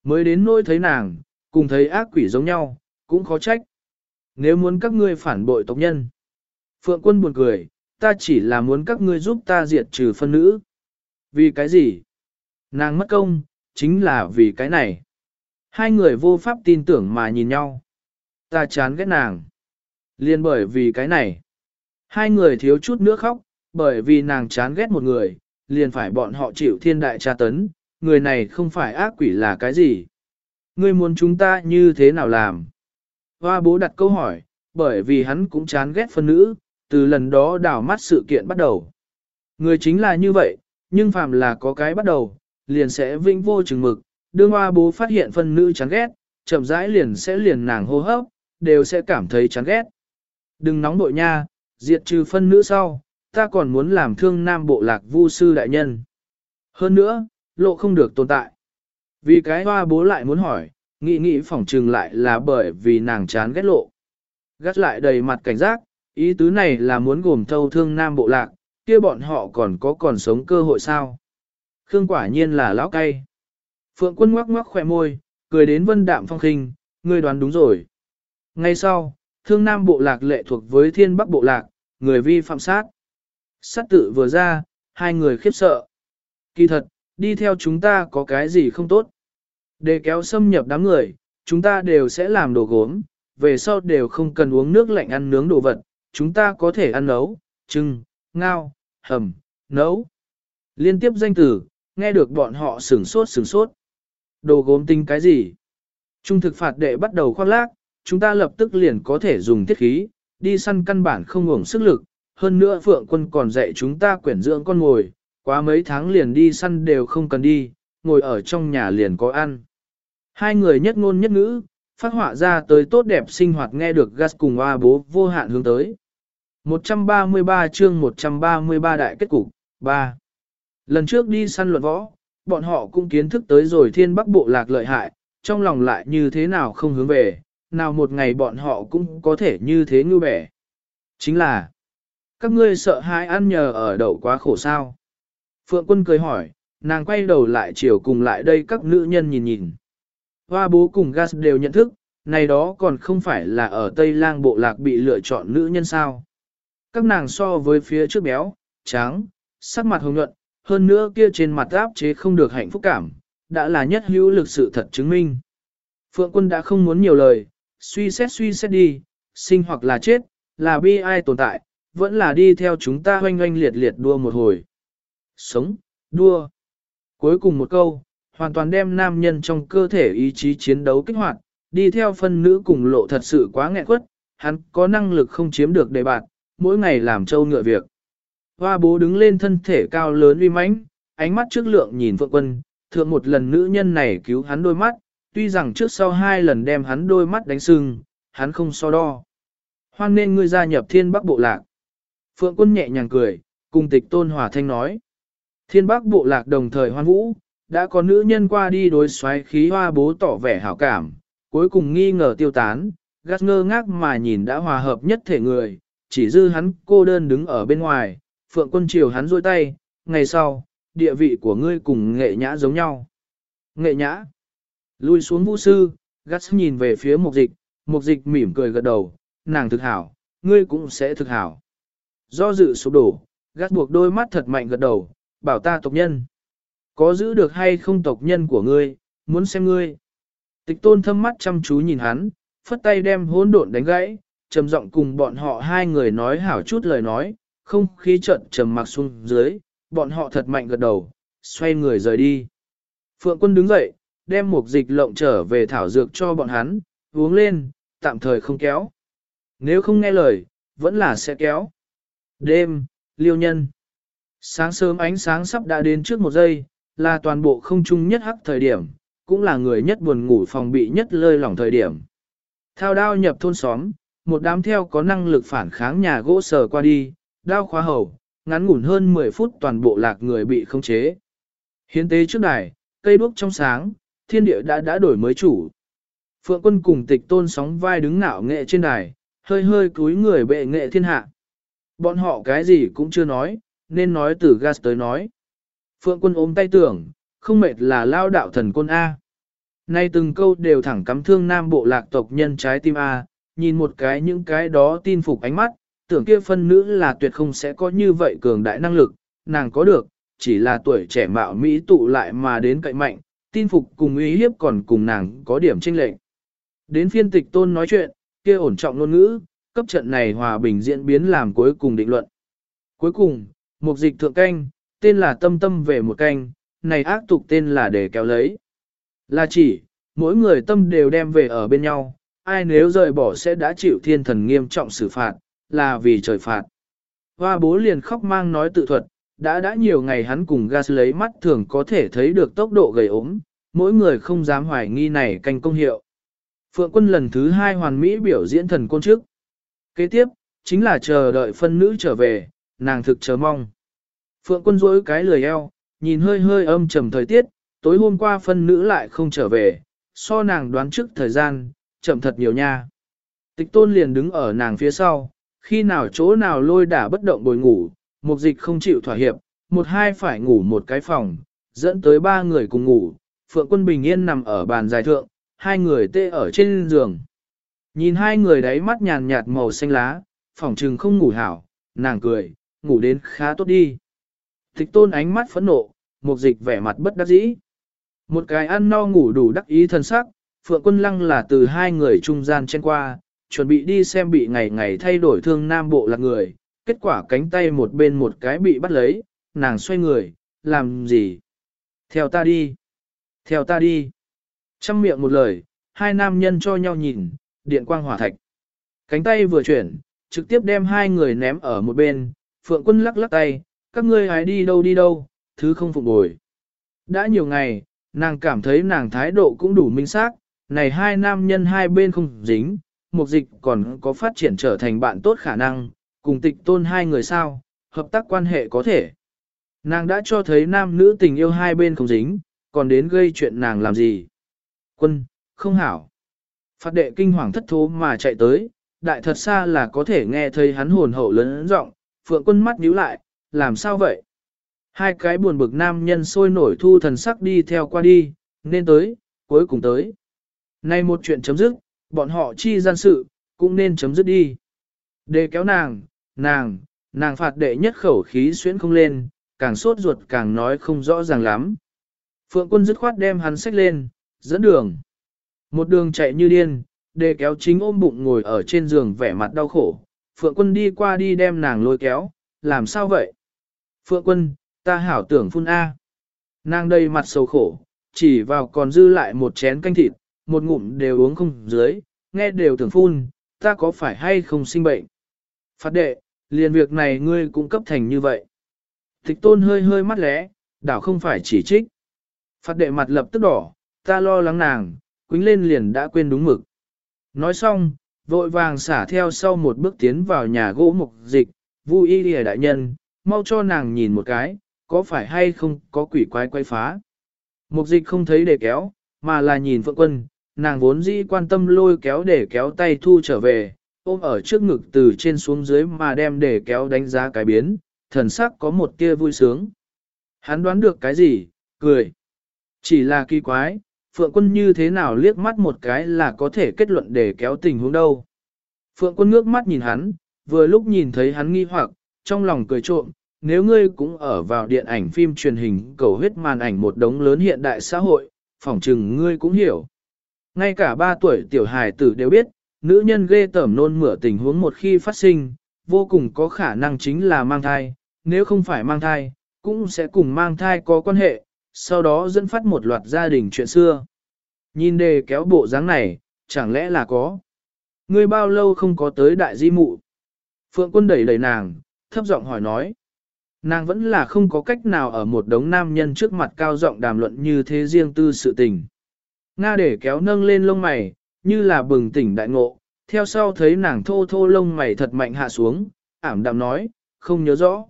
A: Mới đến nỗi thấy nàng, cùng thấy ác quỷ giống nhau, cũng khó trách. Nếu muốn các ngươi phản bội tộc nhân. Phượng quân buồn cười, ta chỉ là muốn các ngươi giúp ta diệt trừ phân nữ. Vì cái gì? Nàng mất công, chính là vì cái này. Hai người vô pháp tin tưởng mà nhìn nhau. Ta chán ghét nàng. Liên bởi vì cái này. Hai người thiếu chút nữa khóc, bởi vì nàng chán ghét một người, liền phải bọn họ chịu thiên đại tra tấn, người này không phải ác quỷ là cái gì. Ngươi muốn chúng ta như thế nào làm? Hoa bố đặt câu hỏi, bởi vì hắn cũng chán ghét phân nữ, từ lần đó đảo mắt sự kiện bắt đầu. Người chính là như vậy, nhưng phàm là có cái bắt đầu, liền sẽ vĩnh vô chừng mực, đương hoa bố phát hiện phân nữ chán ghét, chậm rãi liền sẽ liền nàng hô hấp, đều sẽ cảm thấy chán ghét. Đừng nóng nội nha, diệt trừ phân nữ sau, ta còn muốn làm thương nam bộ lạc vu sư đại nhân. Hơn nữa, lộ không được tồn tại. Vì cái hoa bố lại muốn hỏi, nghĩ nghĩ phỏng trừng lại là bởi vì nàng chán ghét lộ. Gắt lại đầy mặt cảnh giác, ý tứ này là muốn gồm thâu thương nam bộ lạc, kia bọn họ còn có còn sống cơ hội sao. Khương quả nhiên là lão cay. Phượng quân ngoắc ngoắc khỏe môi, cười đến vân đạm phong khinh, ngươi đoán đúng rồi. Ngay sau, thương nam bộ lạc lệ thuộc với thiên bắc bộ lạc, người vi phạm sát. Sát tự vừa ra, hai người khiếp sợ. Kỳ thật, đi theo chúng ta có cái gì không tốt. Để kéo xâm nhập đám người, chúng ta đều sẽ làm đồ gốm, về sau đều không cần uống nước lạnh ăn nướng đồ vật, chúng ta có thể ăn nấu, trưng, ngao, hầm, nấu. Liên tiếp danh từ, nghe được bọn họ sửng sốt sửng sốt. Đồ gốm tinh cái gì? Trung thực phạt đệ bắt đầu khoác lác, chúng ta lập tức liền có thể dùng thiết khí, đi săn căn bản không ngủng sức lực, hơn nữa Phượng quân còn dạy chúng ta quyển dưỡng con ngồi, quá mấy tháng liền đi săn đều không cần đi, ngồi ở trong nhà liền có ăn. Hai người nhất ngôn nhất ngữ, phát họa ra tới tốt đẹp sinh hoạt nghe được gas cùng hoa bố vô hạn hướng tới. 133 chương 133 đại kết cục, 3. Lần trước đi săn luận võ, bọn họ cũng kiến thức tới rồi thiên bắc bộ lạc lợi hại, trong lòng lại như thế nào không hướng về, nào một ngày bọn họ cũng có thể như thế như bẻ. Chính là, các ngươi sợ hãi ăn nhờ ở đậu quá khổ sao. Phượng quân cười hỏi, nàng quay đầu lại chiều cùng lại đây các nữ nhân nhìn nhìn. Hoa bố cùng gas đều nhận thức, này đó còn không phải là ở Tây Lang bộ lạc bị lựa chọn nữ nhân sao. Các nàng so với phía trước béo, trắng, sắc mặt hồng nhuận, hơn nữa kia trên mặt áp chế không được hạnh phúc cảm, đã là nhất hữu lực sự thật chứng minh. Phượng quân đã không muốn nhiều lời, suy xét suy xét đi, sinh hoặc là chết, là bi ai tồn tại, vẫn là đi theo chúng ta hoanh hoanh liệt liệt đua một hồi. Sống, đua. Cuối cùng một câu, hoàn toàn đem nam nhân trong cơ thể ý chí chiến đấu kích hoạt, đi theo phân nữ cùng lộ thật sự quá nghẹn quất, hắn có năng lực không chiếm được đề bạt, mỗi ngày làm trâu ngựa việc. Hoa bố đứng lên thân thể cao lớn uy mãnh, ánh mắt trước lượng nhìn phượng quân, thượng một lần nữ nhân này cứu hắn đôi mắt, tuy rằng trước sau hai lần đem hắn đôi mắt đánh sưng, hắn không so đo. Hoan nên ngươi gia nhập thiên bắc bộ lạc. Phượng quân nhẹ nhàng cười, cùng tịch tôn hòa thanh nói. Thiên bắc bộ lạc đồng thời hoan vũ, đã có nữ nhân qua đi đối xoáy khí hoa bố tỏ vẻ hảo cảm, cuối cùng nghi ngờ tiêu tán, gắt ngơ ngác mà nhìn đã hòa hợp nhất thể người, chỉ dư hắn cô đơn đứng ở bên ngoài, phượng quân triều hắn rôi tay, ngày sau, địa vị của ngươi cùng nghệ nhã giống nhau. Nghệ nhã, lui xuống vũ sư, gắt nhìn về phía mục dịch, mục dịch mỉm cười gật đầu, nàng thực hảo, ngươi cũng sẽ thực hảo. Do dự sụp đổ, gắt buộc đôi mắt thật mạnh gật đầu, bảo ta tộc nhân. Có giữ được hay không tộc nhân của ngươi, muốn xem ngươi. Tịch tôn thâm mắt chăm chú nhìn hắn, phất tay đem hỗn độn đánh gãy, trầm giọng cùng bọn họ hai người nói hảo chút lời nói, không khí trận trầm mặc xuống dưới, bọn họ thật mạnh gật đầu, xoay người rời đi. Phượng quân đứng dậy, đem một dịch lộng trở về thảo dược cho bọn hắn, uống lên, tạm thời không kéo. Nếu không nghe lời, vẫn là sẽ kéo. Đêm, liêu nhân. Sáng sớm ánh sáng sắp đã đến trước một giây, là toàn bộ không trung nhất hắc thời điểm, cũng là người nhất buồn ngủ phòng bị nhất lơi lỏng thời điểm. Thao đao nhập thôn xóm, một đám theo có năng lực phản kháng nhà gỗ sờ qua đi, đao khóa hầu, ngắn ngủn hơn 10 phút toàn bộ lạc người bị không chế. Hiến tế trước đài, cây đuốc trong sáng, thiên địa đã đã đổi mới chủ. Phượng quân cùng tịch tôn sóng vai đứng nạo nghệ trên đài, hơi hơi cúi người bệ nghệ thiên hạ. Bọn họ cái gì cũng chưa nói, nên nói từ gas tới nói. Phượng quân ôm tay tưởng, không mệt là lao đạo thần quân A. Nay từng câu đều thẳng cắm thương nam bộ lạc tộc nhân trái tim A, nhìn một cái những cái đó tin phục ánh mắt, tưởng kia phân nữ là tuyệt không sẽ có như vậy cường đại năng lực, nàng có được, chỉ là tuổi trẻ mạo Mỹ tụ lại mà đến cậy mạnh, tin phục cùng uy hiếp còn cùng nàng có điểm tranh lệch. Đến phiên tịch tôn nói chuyện, kia ổn trọng ngôn ngữ, cấp trận này hòa bình diễn biến làm cuối cùng định luận. Cuối cùng, một dịch thượng canh, tên là tâm tâm về một canh, này ác tục tên là để kéo lấy. Là chỉ, mỗi người tâm đều đem về ở bên nhau, ai nếu rời bỏ sẽ đã chịu thiên thần nghiêm trọng xử phạt, là vì trời phạt. Hoa bố liền khóc mang nói tự thuật, đã đã nhiều ngày hắn cùng gas lấy mắt thường có thể thấy được tốc độ gầy ốm, mỗi người không dám hoài nghi này canh công hiệu. Phượng quân lần thứ hai hoàn mỹ biểu diễn thần côn trước. Kế tiếp, chính là chờ đợi phân nữ trở về, nàng thực chờ mong. Phượng quân rỗi cái lười eo, nhìn hơi hơi âm trầm thời tiết, tối hôm qua phân nữ lại không trở về, so nàng đoán trước thời gian, chậm thật nhiều nha. Tịch tôn liền đứng ở nàng phía sau, khi nào chỗ nào lôi đả bất động bồi ngủ, mục dịch không chịu thỏa hiệp, một hai phải ngủ một cái phòng, dẫn tới ba người cùng ngủ, Phượng quân bình yên nằm ở bàn dài thượng, hai người tê ở trên giường. Nhìn hai người đáy mắt nhàn nhạt màu xanh lá, phòng trừng không ngủ hảo, nàng cười, ngủ đến khá tốt đi. Thích tôn ánh mắt phẫn nộ, mục dịch vẻ mặt bất đắc dĩ. Một cái ăn no ngủ đủ đắc ý thân sắc, Phượng Quân Lăng là từ hai người trung gian chen qua, chuẩn bị đi xem bị ngày ngày thay đổi thương nam bộ là người, kết quả cánh tay một bên một cái bị bắt lấy, nàng xoay người, làm gì? Theo ta đi. Theo ta đi. Trăm miệng một lời, hai nam nhân cho nhau nhìn, điện quang hỏa thạch. Cánh tay vừa chuyển, trực tiếp đem hai người ném ở một bên, Phượng Quân lắc lắc tay, các ngươi hãy đi đâu đi đâu, thứ không phục bồi. Đã nhiều ngày, nàng cảm thấy nàng thái độ cũng đủ minh xác, này hai nam nhân hai bên không dính, mục dịch còn có phát triển trở thành bạn tốt khả năng, cùng tịch tôn hai người sao, hợp tác quan hệ có thể. Nàng đã cho thấy nam nữ tình yêu hai bên không dính, còn đến gây chuyện nàng làm gì. Quân, không hảo. Phát đệ kinh hoàng thất thố mà chạy tới, đại thật xa là có thể nghe thấy hắn hồn hậu lớn giọng phượng quân mắt nhíu lại, làm sao vậy? Hai cái buồn bực nam nhân sôi nổi thu thần sắc đi theo qua đi, nên tới, cuối cùng tới. Nay một chuyện chấm dứt, bọn họ chi gian sự, cũng nên chấm dứt đi. Để kéo nàng, nàng, nàng phạt đệ nhất khẩu khí xuyến không lên, càng sốt ruột càng nói không rõ ràng lắm. Phượng quân dứt khoát đem hắn sách lên, dẫn đường. Một đường chạy như điên, để kéo chính ôm bụng ngồi ở trên giường vẻ mặt đau khổ. Phượng quân đi qua đi đem nàng lôi kéo, làm sao vậy? Phượng quân, ta hảo tưởng phun A. Nàng đầy mặt sầu khổ, chỉ vào còn dư lại một chén canh thịt, một ngụm đều uống không dưới, nghe đều tưởng phun, ta có phải hay không sinh bệnh. Phát đệ, liền việc này ngươi cũng cấp thành như vậy. Tịch tôn hơi hơi mắt lẽ, đảo không phải chỉ trích. Phát đệ mặt lập tức đỏ, ta lo lắng nàng, quính lên liền đã quên đúng mực. Nói xong, vội vàng xả theo sau một bước tiến vào nhà gỗ mục dịch, vui y lìa đại nhân, mau cho nàng nhìn một cái, có phải hay không có quỷ quái quay phá. Mục dịch không thấy để kéo, mà là nhìn phượng quân, nàng vốn dĩ quan tâm lôi kéo để kéo tay thu trở về, ôm ở trước ngực từ trên xuống dưới mà đem để kéo đánh giá cái biến, thần sắc có một tia vui sướng. Hắn đoán được cái gì, cười. Chỉ là kỳ quái, Phượng quân như thế nào liếc mắt một cái là có thể kết luận để kéo tình huống đâu. Phượng quân ngước mắt nhìn hắn, vừa lúc nhìn thấy hắn nghi hoặc, trong lòng cười trộm, nếu ngươi cũng ở vào điện ảnh phim truyền hình cầu huyết màn ảnh một đống lớn hiện đại xã hội, phỏng chừng ngươi cũng hiểu. Ngay cả ba tuổi tiểu hài tử đều biết, nữ nhân ghê tởm nôn mửa tình huống một khi phát sinh, vô cùng có khả năng chính là mang thai, nếu không phải mang thai, cũng sẽ cùng mang thai có quan hệ, sau đó dẫn phát một loạt gia đình chuyện xưa. Nhìn đề kéo bộ dáng này, chẳng lẽ là có. Ngươi bao lâu không có tới đại di mụ? Phượng quân đẩy đẩy nàng, thấp giọng hỏi nói. Nàng vẫn là không có cách nào ở một đống nam nhân trước mặt cao giọng đàm luận như thế riêng tư sự tình. Nga để kéo nâng lên lông mày, như là bừng tỉnh đại ngộ, theo sau thấy nàng thô thô lông mày thật mạnh hạ xuống, ảm đạm nói, không nhớ rõ.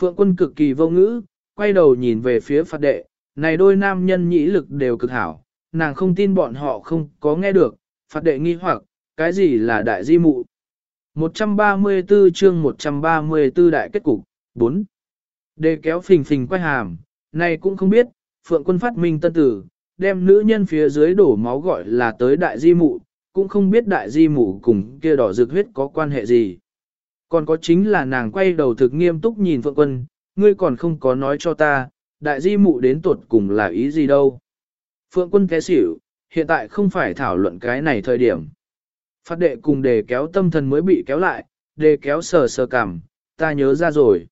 A: Phượng quân cực kỳ vô ngữ, quay đầu nhìn về phía phạt đệ, này đôi nam nhân nhĩ lực đều cực hảo, nàng không tin bọn họ không có nghe được, phạt đệ nghi hoặc, cái gì là đại di mụ. 134 chương 134 đại kết cục, 4. Đề kéo phình phình quay hàm, này cũng không biết, phượng quân phát minh tân tử, đem nữ nhân phía dưới đổ máu gọi là tới đại di mụ, cũng không biết đại di mụ cùng kia đỏ rực huyết có quan hệ gì. Còn có chính là nàng quay đầu thực nghiêm túc nhìn phượng quân, ngươi còn không có nói cho ta, đại di mụ đến tuột cùng là ý gì đâu. Phượng quân té xỉu, hiện tại không phải thảo luận cái này thời điểm. Phát đệ cùng đề kéo tâm thần mới bị kéo lại, đề kéo sờ sờ cảm, ta nhớ ra rồi.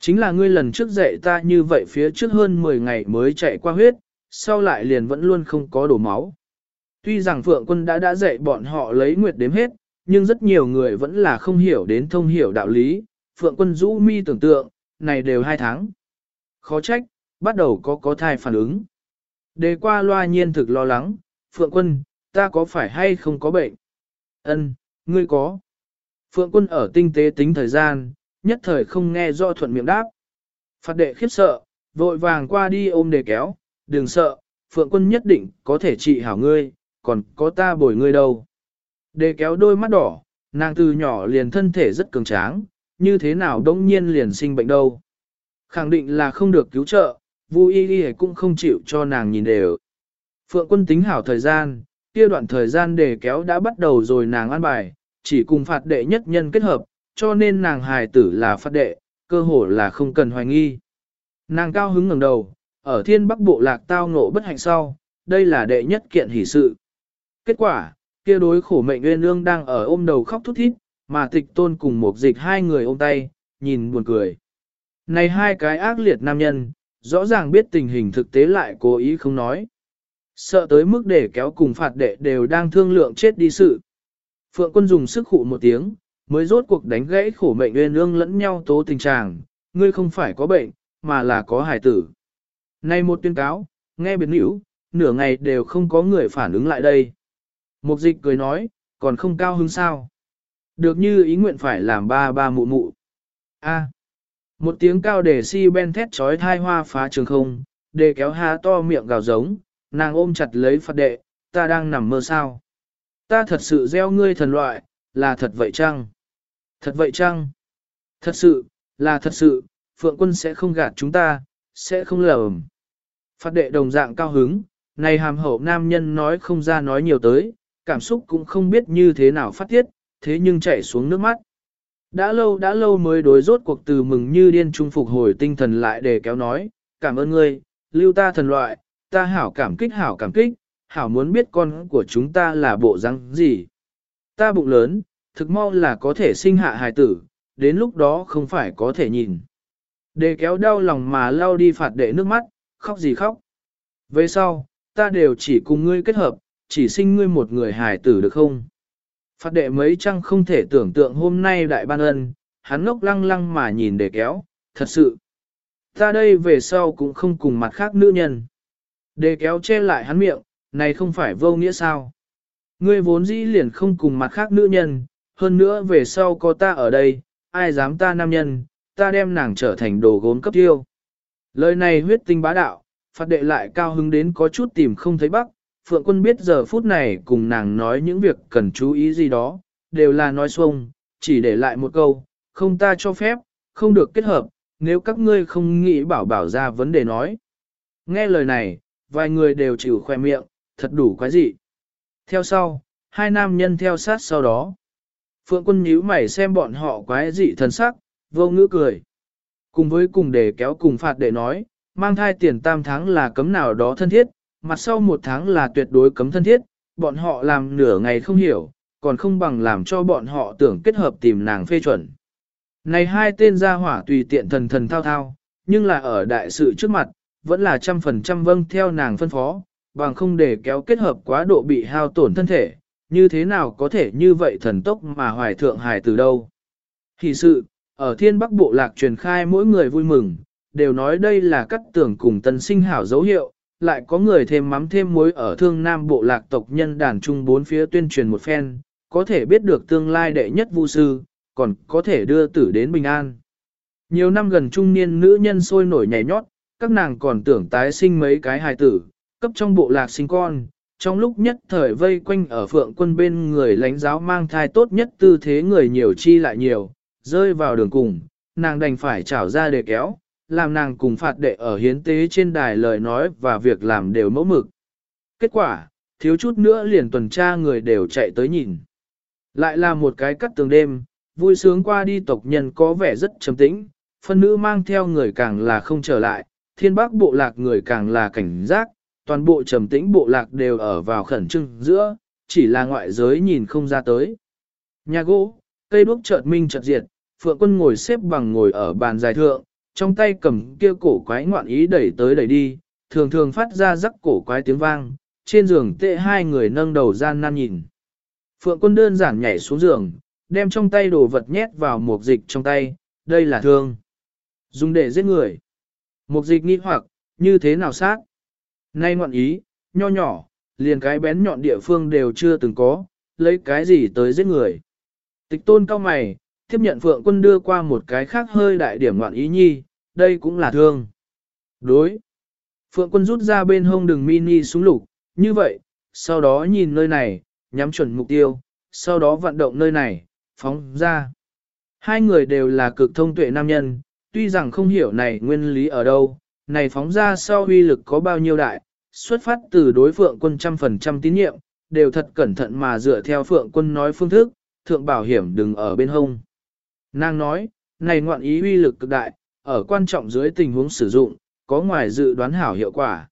A: Chính là ngươi lần trước dạy ta như vậy phía trước hơn 10 ngày mới chạy qua huyết, sau lại liền vẫn luôn không có đổ máu. Tuy rằng Phượng quân đã đã dạy bọn họ lấy nguyệt đếm hết, nhưng rất nhiều người vẫn là không hiểu đến thông hiểu đạo lý. Phượng quân rũ mi tưởng tượng, này đều hai tháng. Khó trách, bắt đầu có có thai phản ứng. Đề qua loa nhiên thực lo lắng, Phượng quân, ta có phải hay không có bệnh? Ân, ngươi có. Phượng quân ở tinh tế tính thời gian, nhất thời không nghe do thuận miệng đáp. Phạt đệ khiếp sợ, vội vàng qua đi ôm đề kéo, đừng sợ, Phượng quân nhất định có thể trị hảo ngươi, còn có ta bồi ngươi đâu. Đề kéo đôi mắt đỏ, nàng từ nhỏ liền thân thể rất cường tráng, như thế nào đông nhiên liền sinh bệnh đâu. Khẳng định là không được cứu trợ, Vu Y Y cũng không chịu cho nàng nhìn đều. Phượng quân tính hảo thời gian, kia đoạn thời gian đề kéo đã bắt đầu rồi nàng ăn bài, chỉ cùng phạt đệ nhất nhân kết hợp, cho nên nàng hài tử là phạt đệ, cơ hồ là không cần hoài nghi. Nàng cao hứng ngẩng đầu, ở thiên bắc bộ lạc tao ngộ bất hạnh sau, đây là đệ nhất kiện hỷ sự. Kết quả, kia đối khổ mệnh nguyên ương đang ở ôm đầu khóc thút thít, mà tịch tôn cùng một dịch hai người ôm tay, nhìn buồn cười. Này hai cái ác liệt nam nhân, rõ ràng biết tình hình thực tế lại cố ý không nói. Sợ tới mức để kéo cùng phạt đệ đều đang thương lượng chết đi sự. Phượng quân dùng sức khụ một tiếng, mới rốt cuộc đánh gãy khổ mệnh nguyên ương lẫn nhau tố tình trạng, ngươi không phải có bệnh, mà là có hải tử. Này một tuyên cáo, nghe biệt nữ, nửa ngày đều không có người phản ứng lại đây. Mục dịch cười nói, còn không cao hứng sao. Được như ý nguyện phải làm ba ba mụ mụ. A. Một tiếng cao để si ben thét trói thai hoa phá trường không, để kéo há to miệng gào giống, nàng ôm chặt lấy phật đệ, ta đang nằm mơ sao. Ta thật sự gieo ngươi thần loại, là thật vậy chăng? Thật vậy chăng? Thật sự, là thật sự, Phượng quân sẽ không gạt chúng ta, sẽ không lầm. Phát đệ đồng dạng cao hứng, này hàm hậu nam nhân nói không ra nói nhiều tới, cảm xúc cũng không biết như thế nào phát tiết, thế nhưng chảy xuống nước mắt. Đã lâu đã lâu mới đối rốt cuộc từ mừng như điên trung phục hồi tinh thần lại để kéo nói, cảm ơn ngươi, lưu ta thần loại, ta hảo cảm kích hảo cảm kích, hảo muốn biết con của chúng ta là bộ răng gì. Ta bụng lớn, thực mau là có thể sinh hạ hài tử, đến lúc đó không phải có thể nhìn. Đề kéo đau lòng mà lau đi phạt đệ nước mắt, khóc gì khóc. Về sau, ta đều chỉ cùng ngươi kết hợp, chỉ sinh ngươi một người hài tử được không? Phạt đệ mấy chăng không thể tưởng tượng hôm nay đại ban ân, hắn ngốc lăng lăng mà nhìn đề kéo, thật sự. Ta đây về sau cũng không cùng mặt khác nữ nhân. Đề kéo che lại hắn miệng, này không phải vô nghĩa sao? Ngươi vốn dĩ liền không cùng mặt khác nữ nhân, hơn nữa về sau có ta ở đây, ai dám ta nam nhân, ta đem nàng trở thành đồ gốm cấp tiêu. Lời này huyết tinh bá đạo, phạt đệ lại cao hứng đến có chút tìm không thấy bắc, Phượng quân biết giờ phút này cùng nàng nói những việc cần chú ý gì đó, đều là nói xuông, chỉ để lại một câu, không ta cho phép, không được kết hợp, nếu các ngươi không nghĩ bảo bảo ra vấn đề nói. Nghe lời này, vài người đều chịu khoe miệng, thật đủ quái dị. Theo sau, hai nam nhân theo sát sau đó. Phượng quân nhíu mày xem bọn họ quái dị thần sắc, vô ngữ cười. Cùng với cùng để kéo cùng phạt để nói, mang thai tiền tam tháng là cấm nào đó thân thiết, mặt sau một tháng là tuyệt đối cấm thân thiết, bọn họ làm nửa ngày không hiểu, còn không bằng làm cho bọn họ tưởng kết hợp tìm nàng phê chuẩn. Này hai tên gia hỏa tùy tiện thần thần thao thao, nhưng là ở đại sự trước mặt, vẫn là trăm phần trăm vâng theo nàng phân phó, bằng không để kéo kết hợp quá độ bị hao tổn thân thể, như thế nào có thể như vậy thần tốc mà hoài thượng hài từ đâu. Thì sự, ở thiên bắc bộ lạc truyền khai mỗi người vui mừng, đều nói đây là cắt tưởng cùng tân sinh hảo dấu hiệu, lại có người thêm mắm thêm muối ở thương nam bộ lạc tộc nhân đàn trung bốn phía tuyên truyền một phen, có thể biết được tương lai đệ nhất vu sư, còn có thể đưa tử đến bình an. Nhiều năm gần trung niên nữ nhân sôi nổi nhảy nhót, các nàng còn tưởng tái sinh mấy cái hài tử, cấp trong bộ lạc sinh con, trong lúc nhất thời vây quanh ở phượng quân bên người lãnh giáo mang thai tốt nhất tư thế người nhiều chi lại nhiều, rơi vào đường cùng, nàng đành phải trảo ra để kéo, làm nàng cùng phạt đệ ở hiến tế trên đài lời nói và việc làm đều mẫu mực. Kết quả, thiếu chút nữa liền tuần tra người đều chạy tới nhìn. Lại là một cái cắt tường đêm, vui sướng qua đi tộc nhân có vẻ rất trầm tĩnh, phân nữ mang theo người càng là không trở lại, thiên bác bộ lạc người càng là cảnh giác, toàn bộ trầm tĩnh bộ lạc đều ở vào khẩn trưng giữa, chỉ là ngoại giới nhìn không ra tới. Nhà gỗ, cây đuốc chợt minh chợt diệt, phượng quân ngồi xếp bằng ngồi ở bàn dài thượng, trong tay cầm kia cổ quái ngoạn ý đẩy tới đẩy đi, thường thường phát ra rắc cổ quái tiếng vang, trên giường tệ hai người nâng đầu gian nan nhìn. Phượng quân đơn giản nhảy xuống giường, đem trong tay đồ vật nhét vào một dịch trong tay, đây là thương. Dùng để giết người. Một dịch nghi hoặc, như thế nào sát? Nay ngoạn ý, nho nhỏ, liền cái bén nhọn địa phương đều chưa từng có, lấy cái gì tới giết người. Tịch tôn cao mày, tiếp nhận phượng quân đưa qua một cái khác hơi đại điểm ngoạn ý nhi, đây cũng là thương. Đối. Phượng quân rút ra bên hông đường mini súng lục, như vậy, sau đó nhìn nơi này, nhắm chuẩn mục tiêu, sau đó vận động nơi này, phóng ra. Hai người đều là cực thông tuệ nam nhân, tuy rằng không hiểu này nguyên lý ở đâu, này phóng ra sau huy lực có bao nhiêu đại, xuất phát từ đối phượng quân trăm phần trăm tín nhiệm, đều thật cẩn thận mà dựa theo phượng quân nói phương thức, thượng bảo hiểm đừng ở bên hông. Nàng nói, này ngoạn ý uy lực cực đại, ở quan trọng dưới tình huống sử dụng, có ngoài dự đoán hảo hiệu quả.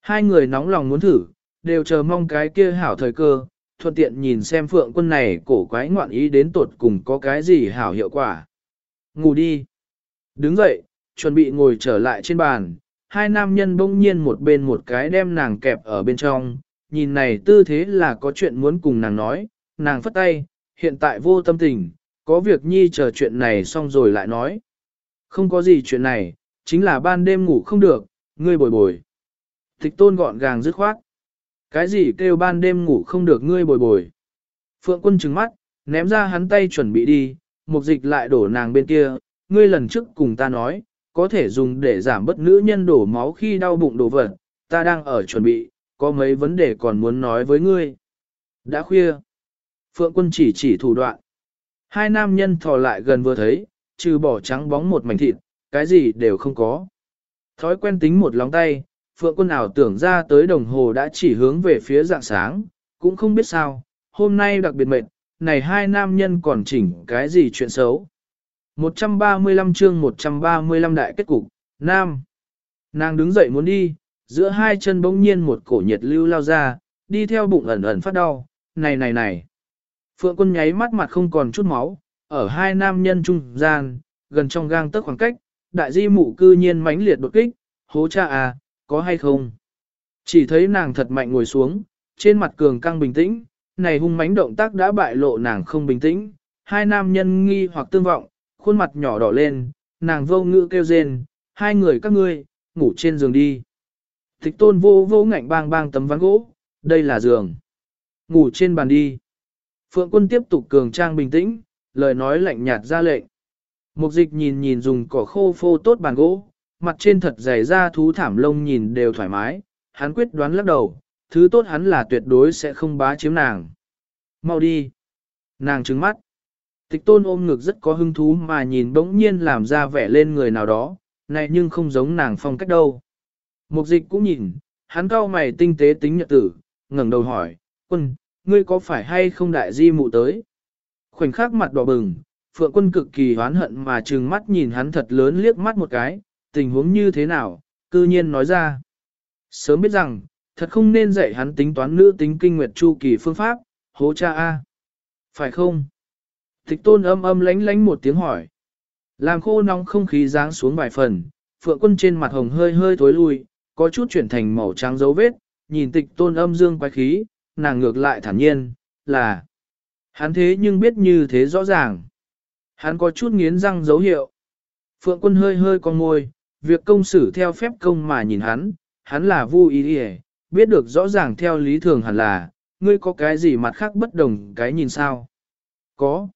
A: Hai người nóng lòng muốn thử, đều chờ mong cái kia hảo thời cơ, thuận tiện nhìn xem phượng quân này cổ quái ngoạn ý đến tột cùng có cái gì hảo hiệu quả. Ngủ đi. Đứng dậy, chuẩn bị ngồi trở lại trên bàn, hai nam nhân bỗng nhiên một bên một cái đem nàng kẹp ở bên trong, nhìn này tư thế là có chuyện muốn cùng nàng nói, nàng phất tay, hiện tại vô tâm tình, có việc nhi chờ chuyện này xong rồi lại nói. Không có gì chuyện này, chính là ban đêm ngủ không được, ngươi bồi bồi. Tịch tôn gọn gàng dứt khoát. Cái gì kêu ban đêm ngủ không được ngươi bồi bồi. Phượng quân trừng mắt, ném ra hắn tay chuẩn bị đi, mục dịch lại đổ nàng bên kia, ngươi lần trước cùng ta nói, có thể dùng để giảm bất nữ nhân đổ máu khi đau bụng đổ vật, ta đang ở chuẩn bị, có mấy vấn đề còn muốn nói với ngươi. Đã khuya. Phượng quân chỉ chỉ thủ đoạn. Hai nam nhân thò lại gần vừa thấy, trừ bỏ trắng bóng một mảnh thịt, cái gì đều không có. Thói quen tính một lóng tay, Phượng quân ảo tưởng ra tới đồng hồ đã chỉ hướng về phía dạng sáng, cũng không biết sao, hôm nay đặc biệt mệt, này hai nam nhân còn chỉnh cái gì chuyện xấu. 135 chương 135 đại kết cục, Nam. Nàng đứng dậy muốn đi, giữa hai chân bỗng nhiên một cổ nhiệt lưu lao ra, đi theo bụng ẩn ẩn phát đau, này này này. Phượng quân nháy mắt mặt không còn chút máu, ở hai nam nhân trung gian, gần trong gang tấc khoảng cách, đại di mụ cư nhiên mãnh liệt đột kích, hố cha à, có hay không? Chỉ thấy nàng thật mạnh ngồi xuống, trên mặt cường căng bình tĩnh, này hung mãnh động tác đã bại lộ nàng không bình tĩnh, hai nam nhân nghi hoặc tương vọng, khuôn mặt nhỏ đỏ lên, nàng vô ngữ kêu rên, hai người các ngươi, ngủ trên giường đi. Thích tôn vô vô ngạnh bang bang tấm ván gỗ, đây là giường. Ngủ trên bàn đi. Phượng quân tiếp tục cường trang bình tĩnh, lời nói lạnh nhạt ra lệnh. Mục dịch nhìn nhìn dùng cỏ khô phô tốt bàn gỗ, mặt trên thật dày ra thú thảm lông nhìn đều thoải mái, hắn quyết đoán lắc đầu, thứ tốt hắn là tuyệt đối sẽ không bá chiếm nàng. Mau đi. Nàng trứng mắt. Tịch tôn ôm ngực rất có hứng thú mà nhìn bỗng nhiên làm ra vẻ lên người nào đó, này nhưng không giống nàng phong cách đâu. Mục dịch cũng nhìn, Hắn cao mày tinh tế tính nhật tử, ngẩng đầu hỏi, quân, ngươi có phải hay không đại di mụ tới? Khoảnh khắc mặt đỏ bừng, phượng quân cực kỳ hoán hận mà trừng mắt nhìn hắn thật lớn liếc mắt một cái, tình huống như thế nào, cư nhiên nói ra. Sớm biết rằng, thật không nên dạy hắn tính toán nữ tính kinh nguyệt chu kỳ phương pháp, hố cha A. Phải không? Thích tôn âm âm lánh lánh một tiếng hỏi. Làm khô nóng không khí giáng xuống vài phần, phượng quân trên mặt hồng hơi hơi thối lui, có chút chuyển thành màu trắng dấu vết, nhìn tịch tôn âm dương quái khí, nàng ngược lại thản nhiên, là hắn thế nhưng biết như thế rõ ràng. Hắn có chút nghiến răng dấu hiệu. Phượng quân hơi hơi con môi, việc công xử theo phép công mà nhìn hắn, hắn là vu ý hề biết được rõ ràng theo lý thường hẳn là, ngươi có cái gì mặt khác bất đồng cái nhìn sao? Có.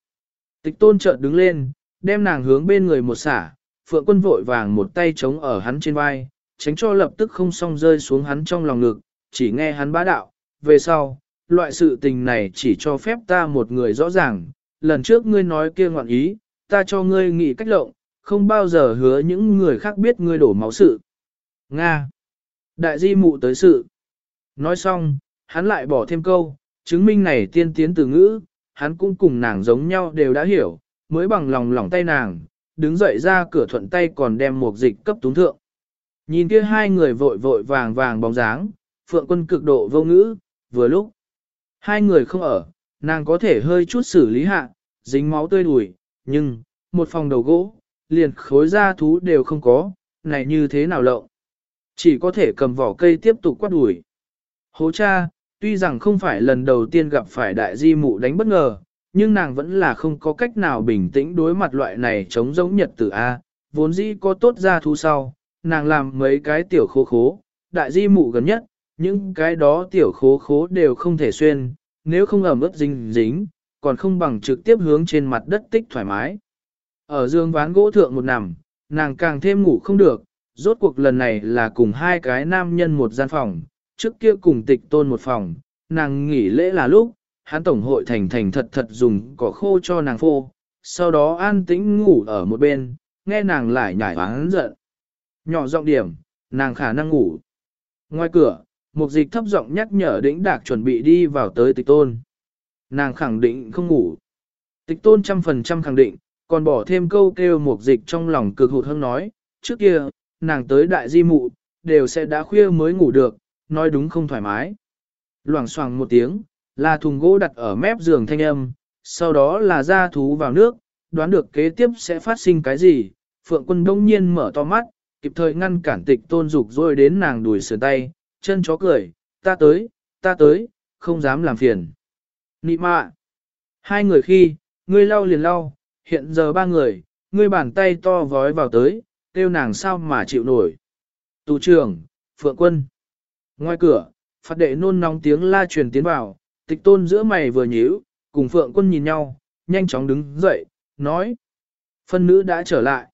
A: Tịch tôn chợt đứng lên, đem nàng hướng bên người một xả, phượng quân vội vàng một tay chống ở hắn trên vai, tránh cho lập tức không song rơi xuống hắn trong lòng ngực, chỉ nghe hắn bá đạo, về sau, loại sự tình này chỉ cho phép ta một người rõ ràng, lần trước ngươi nói kia ngoạn ý, ta cho ngươi nghĩ cách lộng, không bao giờ hứa những người khác biết ngươi đổ máu sự. Nga. Đại di mụ tới sự. Nói xong, hắn lại bỏ thêm câu, chứng minh này tiên tiến từ ngữ, hắn cũng cùng nàng giống nhau đều đã hiểu, mới bằng lòng lỏng tay nàng, đứng dậy ra cửa thuận tay còn đem một dịch cấp túng thượng. Nhìn kia hai người vội vội vàng vàng bóng dáng, phượng quân cực độ vô ngữ, vừa lúc. Hai người không ở, nàng có thể hơi chút xử lý hạ, dính máu tươi đùi, nhưng, một phòng đầu gỗ, liền khối da thú đều không có, này như thế nào lộng. Chỉ có thể cầm vỏ cây tiếp tục quát đuổi. Hố cha, tuy rằng không phải lần đầu tiên gặp phải đại di mụ đánh bất ngờ, nhưng nàng vẫn là không có cách nào bình tĩnh đối mặt loại này chống giống nhật tử A, vốn dĩ có tốt ra thu sau, nàng làm mấy cái tiểu khố khố, đại di mụ gần nhất, những cái đó tiểu khố khố đều không thể xuyên, nếu không ẩm ướt dính dính, còn không bằng trực tiếp hướng trên mặt đất tích thoải mái. Ở dương ván gỗ thượng một nằm, nàng càng thêm ngủ không được, rốt cuộc lần này là cùng hai cái nam nhân một gian phòng, trước kia cùng tịch tôn một phòng, nàng nghỉ lễ là lúc, hắn tổng hội thành thành thật thật dùng cỏ khô cho nàng phô, sau đó an tĩnh ngủ ở một bên, nghe nàng lại nhảy hắn giận. Nhỏ giọng điểm, nàng khả năng ngủ. Ngoài cửa, một dịch thấp giọng nhắc nhở đĩnh đạc chuẩn bị đi vào tới tịch tôn. Nàng khẳng định không ngủ. Tịch tôn trăm phần trăm khẳng định, còn bỏ thêm câu kêu một dịch trong lòng cực hụt hơn nói, trước kia, nàng tới đại di mụ, đều sẽ đã khuya mới ngủ được, nói đúng không thoải mái. Loảng xoảng một tiếng, là thùng gỗ đặt ở mép giường thanh âm, sau đó là ra thú vào nước, đoán được kế tiếp sẽ phát sinh cái gì. Phượng quân đông nhiên mở to mắt, kịp thời ngăn cản tịch tôn dục rồi đến nàng đuổi sườn tay, chân chó cười, ta tới, ta tới, không dám làm phiền. Nị mạ, hai người khi, ngươi lau liền lau, hiện giờ ba người, ngươi bàn tay to vói vào tới, kêu nàng sao mà chịu nổi. Tù trưởng, Phượng Quân. Ngoài cửa, phát đệ nôn nóng tiếng la truyền tiến vào, tịch tôn giữa mày vừa nhíu, cùng Phượng Quân nhìn nhau, nhanh chóng đứng dậy, nói. Phân nữ đã trở lại.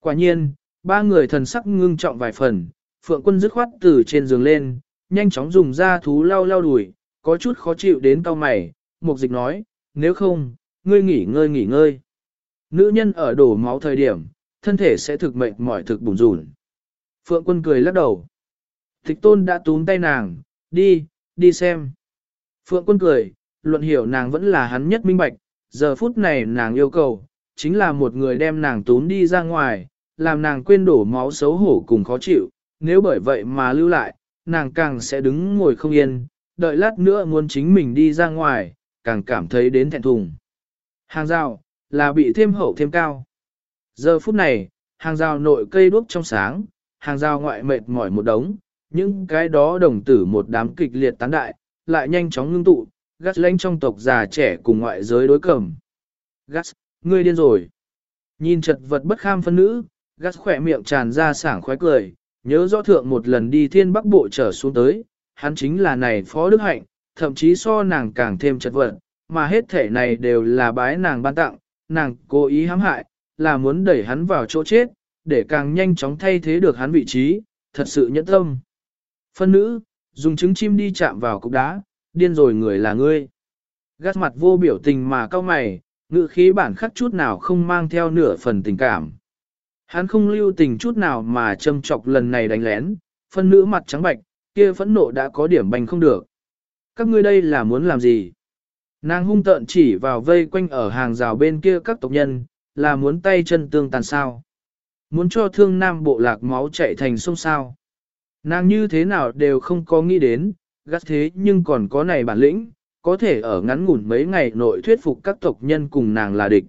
A: Quả nhiên, ba người thần sắc ngưng trọng vài phần, Phượng Quân dứt khoát từ trên giường lên, nhanh chóng dùng da thú lau lau đuổi, có chút khó chịu đến tao mày, mục dịch nói, nếu không, ngươi nghỉ ngơi nghỉ ngơi. Nữ nhân ở đổ máu thời điểm, thân thể sẽ thực mệnh mỏi thực bùn rùn. Phượng quân cười lắc đầu. Thích tôn đã túm tay nàng, đi, đi xem. Phượng quân cười, luận hiểu nàng vẫn là hắn nhất minh bạch, giờ phút này nàng yêu cầu, chính là một người đem nàng túm đi ra ngoài, làm nàng quên đổ máu xấu hổ cùng khó chịu, nếu bởi vậy mà lưu lại, nàng càng sẽ đứng ngồi không yên, đợi lát nữa muốn chính mình đi ra ngoài, càng cảm thấy đến thẹn thùng. Hàng rào, là bị thêm hậu thêm cao. Giờ phút này, hàng rào nội cây đuốc trong sáng, hàng rào ngoại mệt mỏi một đống, những cái đó đồng tử một đám kịch liệt tán đại, lại nhanh chóng ngưng tụ, gắt lánh trong tộc già trẻ cùng ngoại giới đối cầm. Gắt, ngươi điên rồi. Nhìn chật vật bất kham phân nữ, gắt khỏe miệng tràn ra sảng khoái cười, nhớ rõ thượng một lần đi thiên bắc bộ trở xuống tới, hắn chính là này phó đức hạnh, thậm chí so nàng càng thêm chật vật, mà hết thể này đều là bái nàng ban tặng, nàng cố ý hãm hại, là muốn đẩy hắn vào chỗ chết, để càng nhanh chóng thay thế được hắn vị trí, thật sự nhẫn tâm. Phân nữ, dùng trứng chim đi chạm vào cục đá, điên rồi người là ngươi. Gắt mặt vô biểu tình mà cao mày, ngự khí bản khắc chút nào không mang theo nửa phần tình cảm. Hắn không lưu tình chút nào mà châm chọc lần này đánh lén, phân nữ mặt trắng bạch, kia phẫn nộ đã có điểm bành không được. Các ngươi đây là muốn làm gì? Nàng hung tợn chỉ vào vây quanh ở hàng rào bên kia các tộc nhân, là muốn tay chân tương tàn sao. Muốn cho thương nam bộ lạc máu chạy thành sông sao. Nàng như thế nào đều không có nghĩ đến, gắt thế nhưng còn có này bản lĩnh, có thể ở ngắn ngủn mấy ngày nội thuyết phục các tộc nhân cùng nàng là địch.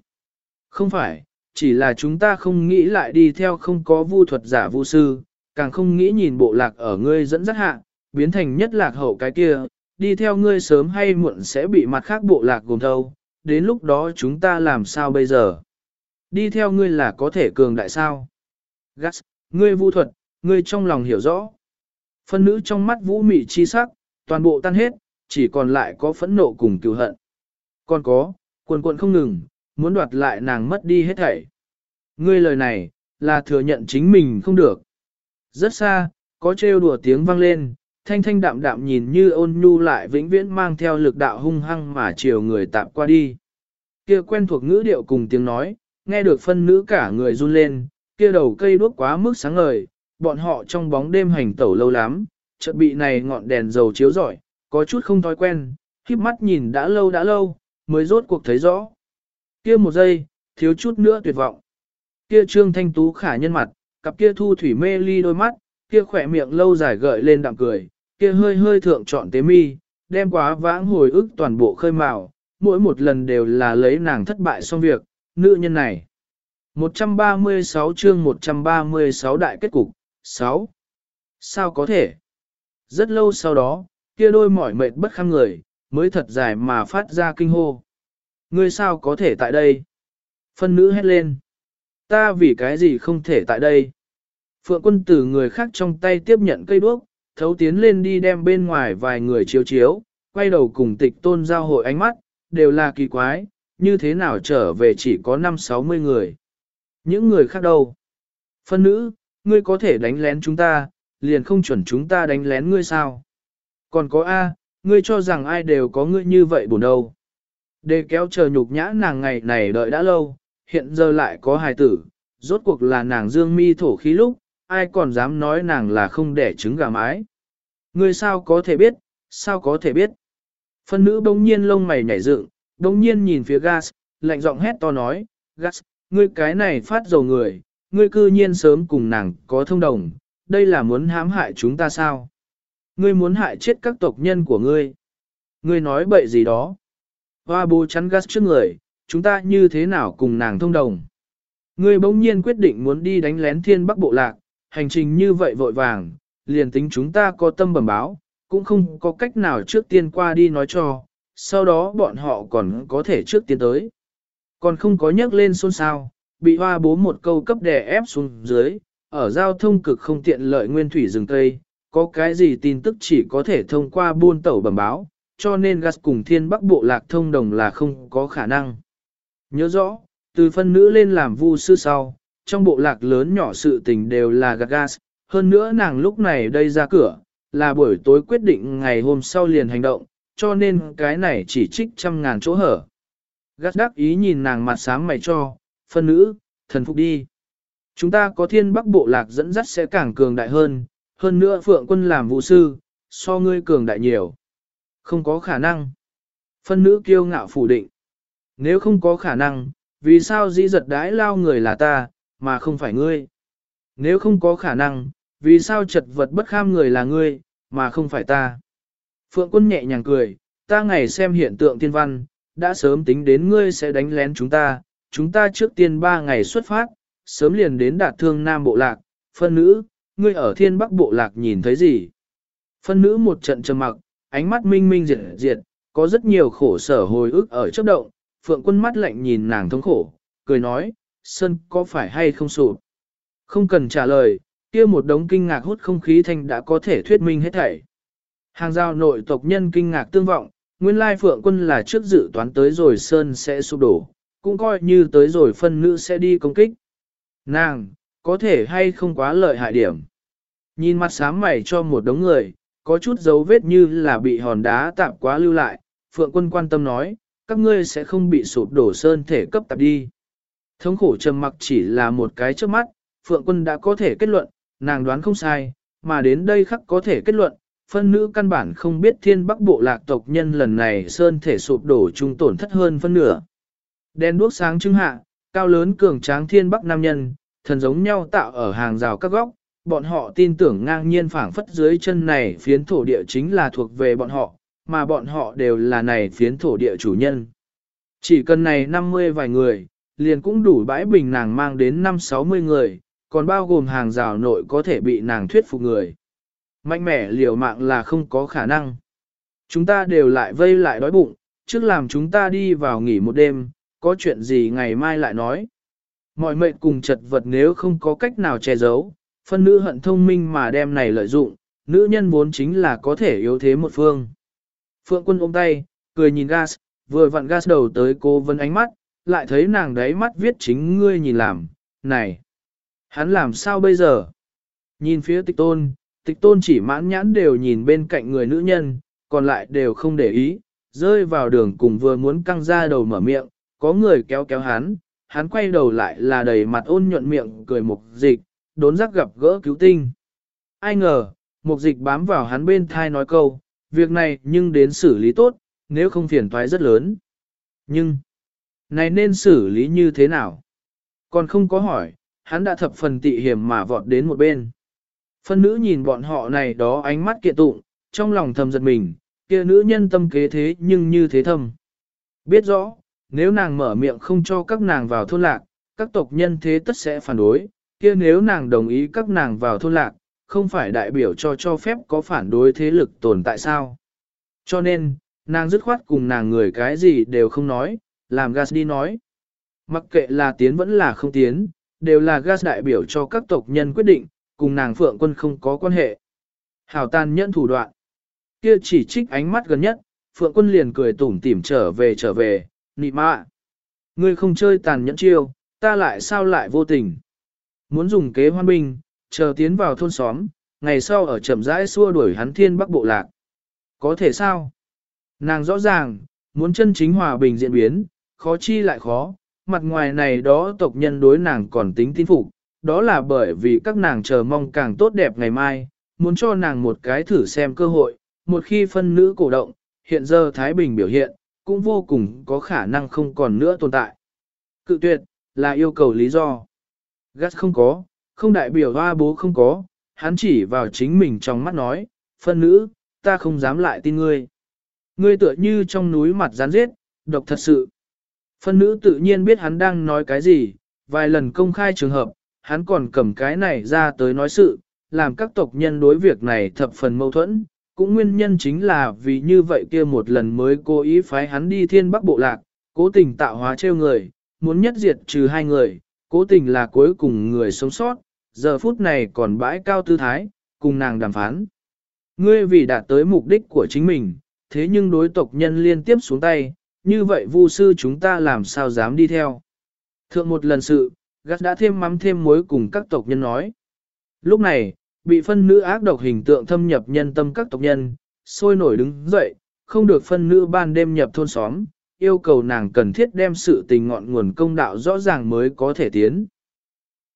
A: Không phải, chỉ là chúng ta không nghĩ lại đi theo không có vu thuật giả vu sư, càng không nghĩ nhìn bộ lạc ở ngươi dẫn dắt hạ, biến thành nhất lạc hậu cái kia, đi theo ngươi sớm hay muộn sẽ bị mặt khác bộ lạc gồm thâu, đến lúc đó chúng ta làm sao bây giờ? Đi theo ngươi là có thể cường đại sao? Gas, ngươi vu thuật, ngươi trong lòng hiểu rõ. Phân nữ trong mắt vũ mị chi sắc, toàn bộ tan hết, chỉ còn lại có phẫn nộ cùng cứu hận. Còn có, quần quần không ngừng, muốn đoạt lại nàng mất đi hết thảy. Ngươi lời này, là thừa nhận chính mình không được. Rất xa, có trêu đùa tiếng vang lên, thanh thanh đạm đạm nhìn như ôn nhu lại vĩnh viễn mang theo lực đạo hung hăng mà chiều người tạm qua đi. Kia quen thuộc ngữ điệu cùng tiếng nói, nghe được phân nữ cả người run lên, kia đầu cây đuốc quá mức sáng ngời, bọn họ trong bóng đêm hành tẩu lâu lắm, chợt bị này ngọn đèn dầu chiếu rọi, có chút không thói quen, khiếp mắt nhìn đã lâu đã lâu, mới rốt cuộc thấy rõ. Kia một giây, thiếu chút nữa tuyệt vọng. Kia trương thanh tú khả nhân mặt, cặp kia thu thủy mê ly đôi mắt, kia khỏe miệng lâu dài gợi lên đạm cười, kia hơi hơi thượng trọn tế mi, đem quá vãng hồi ức toàn bộ khơi mào, mỗi một lần đều là lấy nàng thất bại xong việc, nữ nhân này. 136 chương 136 đại kết cục, 6. Sao có thể? Rất lâu sau đó, kia đôi mỏi mệt bất kham người, mới thật dài mà phát ra kinh hô. Ngươi sao có thể tại đây? Phân nữ hét lên. Ta vì cái gì không thể tại đây? Phượng quân tử người khác trong tay tiếp nhận cây đuốc, thấu tiến lên đi đem bên ngoài vài người chiếu chiếu, quay đầu cùng tịch tôn giao hội ánh mắt, đều là kỳ quái, như thế nào trở về chỉ có 5-60 người. Những người khác đâu? Phân nữ, ngươi có thể đánh lén chúng ta, liền không chuẩn chúng ta đánh lén ngươi sao? Còn có A, ngươi cho rằng ai đều có ngươi như vậy buồn đâu. Để kéo chờ nhục nhã nàng ngày này đợi đã lâu, hiện giờ lại có hài tử, rốt cuộc là nàng dương mi thổ khí lúc, ai còn dám nói nàng là không đẻ trứng gà mái. Người sao có thể biết, sao có thể biết. Phân nữ bỗng nhiên lông mày nhảy dựng, bỗng nhiên nhìn phía gas, lạnh giọng hét to nói, gas, ngươi cái này phát dầu người, ngươi cư nhiên sớm cùng nàng có thông đồng, đây là muốn hãm hại chúng ta sao? Ngươi muốn hại chết các tộc nhân của ngươi. Ngươi nói bậy gì đó. Hoa bố chắn gas trước người, chúng ta như thế nào cùng nàng thông đồng. Ngươi bỗng nhiên quyết định muốn đi đánh lén thiên bắc bộ lạc, hành trình như vậy vội vàng, liền tính chúng ta có tâm bẩm báo, cũng không có cách nào trước tiên qua đi nói cho, sau đó bọn họ còn có thể trước tiên tới. Còn không có nhắc lên xôn xao, bị hoa bố một câu cấp đè ép xuống dưới, ở giao thông cực không tiện lợi nguyên thủy rừng Tây, có cái gì tin tức chỉ có thể thông qua buôn tẩu bẩm báo, cho nên gas cùng thiên bắc bộ lạc thông đồng là không có khả năng. Nhớ rõ, từ phân nữ lên làm vu sư sau, trong bộ lạc lớn nhỏ sự tình đều là gạt gas, hơn nữa nàng lúc này đây ra cửa, là buổi tối quyết định ngày hôm sau liền hành động, cho nên cái này chỉ trích trăm ngàn chỗ hở. Gắt đắc ý nhìn nàng mặt sáng mày cho, phân nữ, thần phục đi. Chúng ta có thiên bắc bộ lạc dẫn dắt sẽ càng cường đại hơn, hơn nữa phượng quân làm vụ sư, so ngươi cường đại nhiều. Không có khả năng. Phân nữ kiêu ngạo phủ định. Nếu không có khả năng, vì sao dĩ giật đái lao người là ta, mà không phải ngươi? Nếu không có khả năng, vì sao chật vật bất kham người là ngươi, mà không phải ta? Phượng quân nhẹ nhàng cười, ta ngày xem hiện tượng thiên văn, đã sớm tính đến ngươi sẽ đánh lén chúng ta, chúng ta trước tiên ba ngày xuất phát, sớm liền đến đạt thương nam bộ lạc, phân nữ, ngươi ở thiên bắc bộ lạc nhìn thấy gì? Phân nữ một trận trầm mặc, ánh mắt minh minh diệt diệt, có rất nhiều khổ sở hồi ức ở chấp động, phượng quân mắt lạnh nhìn nàng thống khổ, cười nói, Sơn có phải hay không sụp? Không cần trả lời, kia một đống kinh ngạc hút không khí thanh đã có thể thuyết minh hết thảy. Hàng giao nội tộc nhân kinh ngạc tương vọng, nguyên lai phượng quân là trước dự toán tới rồi Sơn sẽ sụp đổ, cũng coi như tới rồi phân nữ sẽ đi công kích. Nàng, có thể hay không quá lợi hại điểm. Nhìn mặt sám mày cho một đống người, có chút dấu vết như là bị hòn đá tạm quá lưu lại, Phượng quân quan tâm nói, các ngươi sẽ không bị sụp đổ sơn thể cấp tạp đi. Thống khổ trầm mặc chỉ là một cái trước mắt, Phượng quân đã có thể kết luận, nàng đoán không sai, mà đến đây khắc có thể kết luận, phân nữ căn bản không biết thiên bắc bộ lạc tộc nhân lần này sơn thể sụp đổ trung tổn thất hơn phân nửa. Đen đuốc sáng trưng hạ, cao lớn cường tráng thiên bắc nam nhân, thần giống nhau tạo ở hàng rào các góc, bọn họ tin tưởng ngang nhiên phảng phất dưới chân này phiến thổ địa chính là thuộc về bọn họ, mà bọn họ đều là này phiến thổ địa chủ nhân. Chỉ cần này 50 vài người, liền cũng đủ bãi bình nàng mang đến 5-60 người, còn bao gồm hàng rào nội có thể bị nàng thuyết phục người. Mạnh mẽ liều mạng là không có khả năng. Chúng ta đều lại vây lại đói bụng, trước làm chúng ta đi vào nghỉ một đêm, có chuyện gì ngày mai lại nói. Mọi mệnh cùng chật vật nếu không có cách nào che giấu, phân nữ hận thông minh mà đem này lợi dụng, nữ nhân vốn chính là có thể yếu thế một phương. Phượng quân ôm tay, cười nhìn gas, vừa vặn gas đầu tới cô vân ánh mắt, lại thấy nàng đấy mắt viết chính ngươi nhìn làm, này, hắn làm sao bây giờ? Nhìn phía tịch tôn, tịch tôn chỉ mãn nhãn đều nhìn bên cạnh người nữ nhân, còn lại đều không để ý, rơi vào đường cùng vừa muốn căng ra đầu mở miệng, có người kéo kéo hắn, hắn quay đầu lại là đầy mặt ôn nhuận miệng cười mục dịch, đốn giác gặp gỡ cứu tinh. Ai ngờ, mục dịch bám vào hắn bên thai nói câu, việc này nhưng đến xử lý tốt, nếu không phiền toái rất lớn. Nhưng, này nên xử lý như thế nào? Còn không có hỏi, hắn đã thập phần tị hiểm mà vọt đến một bên. Phân nữ nhìn bọn họ này đó ánh mắt kiện tụng, trong lòng thầm giật mình, kia nữ nhân tâm kế thế nhưng như thế thầm. Biết rõ, nếu nàng mở miệng không cho các nàng vào thôn lạc, các tộc nhân thế tất sẽ phản đối, kia nếu nàng đồng ý các nàng vào thôn lạc, không phải đại biểu cho cho phép có phản đối thế lực tồn tại sao. Cho nên, nàng dứt khoát cùng nàng người cái gì đều không nói, làm gas đi nói. Mặc kệ là tiến vẫn là không tiến, đều là gas đại biểu cho các tộc nhân quyết định, cùng nàng phượng quân không có quan hệ. Hảo tàn nhẫn thủ đoạn. Kia chỉ trích ánh mắt gần nhất, phượng quân liền cười tủm tỉm trở về trở về, nị mạ. Ngươi không chơi tàn nhẫn chiêu, ta lại sao lại vô tình. Muốn dùng kế hoan binh, chờ tiến vào thôn xóm, ngày sau ở chậm rãi xua đuổi hắn thiên bắc bộ lạc. Có thể sao? Nàng rõ ràng, muốn chân chính hòa bình diễn biến, khó chi lại khó, mặt ngoài này đó tộc nhân đối nàng còn tính tin phục, đó là bởi vì các nàng chờ mong càng tốt đẹp ngày mai, muốn cho nàng một cái thử xem cơ hội, một khi phân nữ cổ động, hiện giờ Thái Bình biểu hiện, cũng vô cùng có khả năng không còn nữa tồn tại. Cự tuyệt, là yêu cầu lý do. Gắt không có, không đại biểu hoa bố không có, hắn chỉ vào chính mình trong mắt nói, phân nữ, ta không dám lại tin ngươi. Ngươi tựa như trong núi mặt rán giết, độc thật sự. Phân nữ tự nhiên biết hắn đang nói cái gì, vài lần công khai trường hợp, hắn còn cầm cái này ra tới nói sự, làm các tộc nhân đối việc này thập phần mâu thuẫn, cũng nguyên nhân chính là vì như vậy kia một lần mới cố ý phái hắn đi thiên bắc bộ lạc, cố tình tạo hóa trêu người, muốn nhất diệt trừ hai người, cố tình là cuối cùng người sống sót, giờ phút này còn bãi cao tư thái, cùng nàng đàm phán. Ngươi vì đạt tới mục đích của chính mình, thế nhưng đối tộc nhân liên tiếp xuống tay, như vậy vu sư chúng ta làm sao dám đi theo. Thượng một lần sự, gắt đã thêm mắm thêm muối cùng các tộc nhân nói. Lúc này, bị phân nữ ác độc hình tượng thâm nhập nhân tâm các tộc nhân, sôi nổi đứng dậy, không được phân nữ ban đêm nhập thôn xóm, yêu cầu nàng cần thiết đem sự tình ngọn nguồn công đạo rõ ràng mới có thể tiến.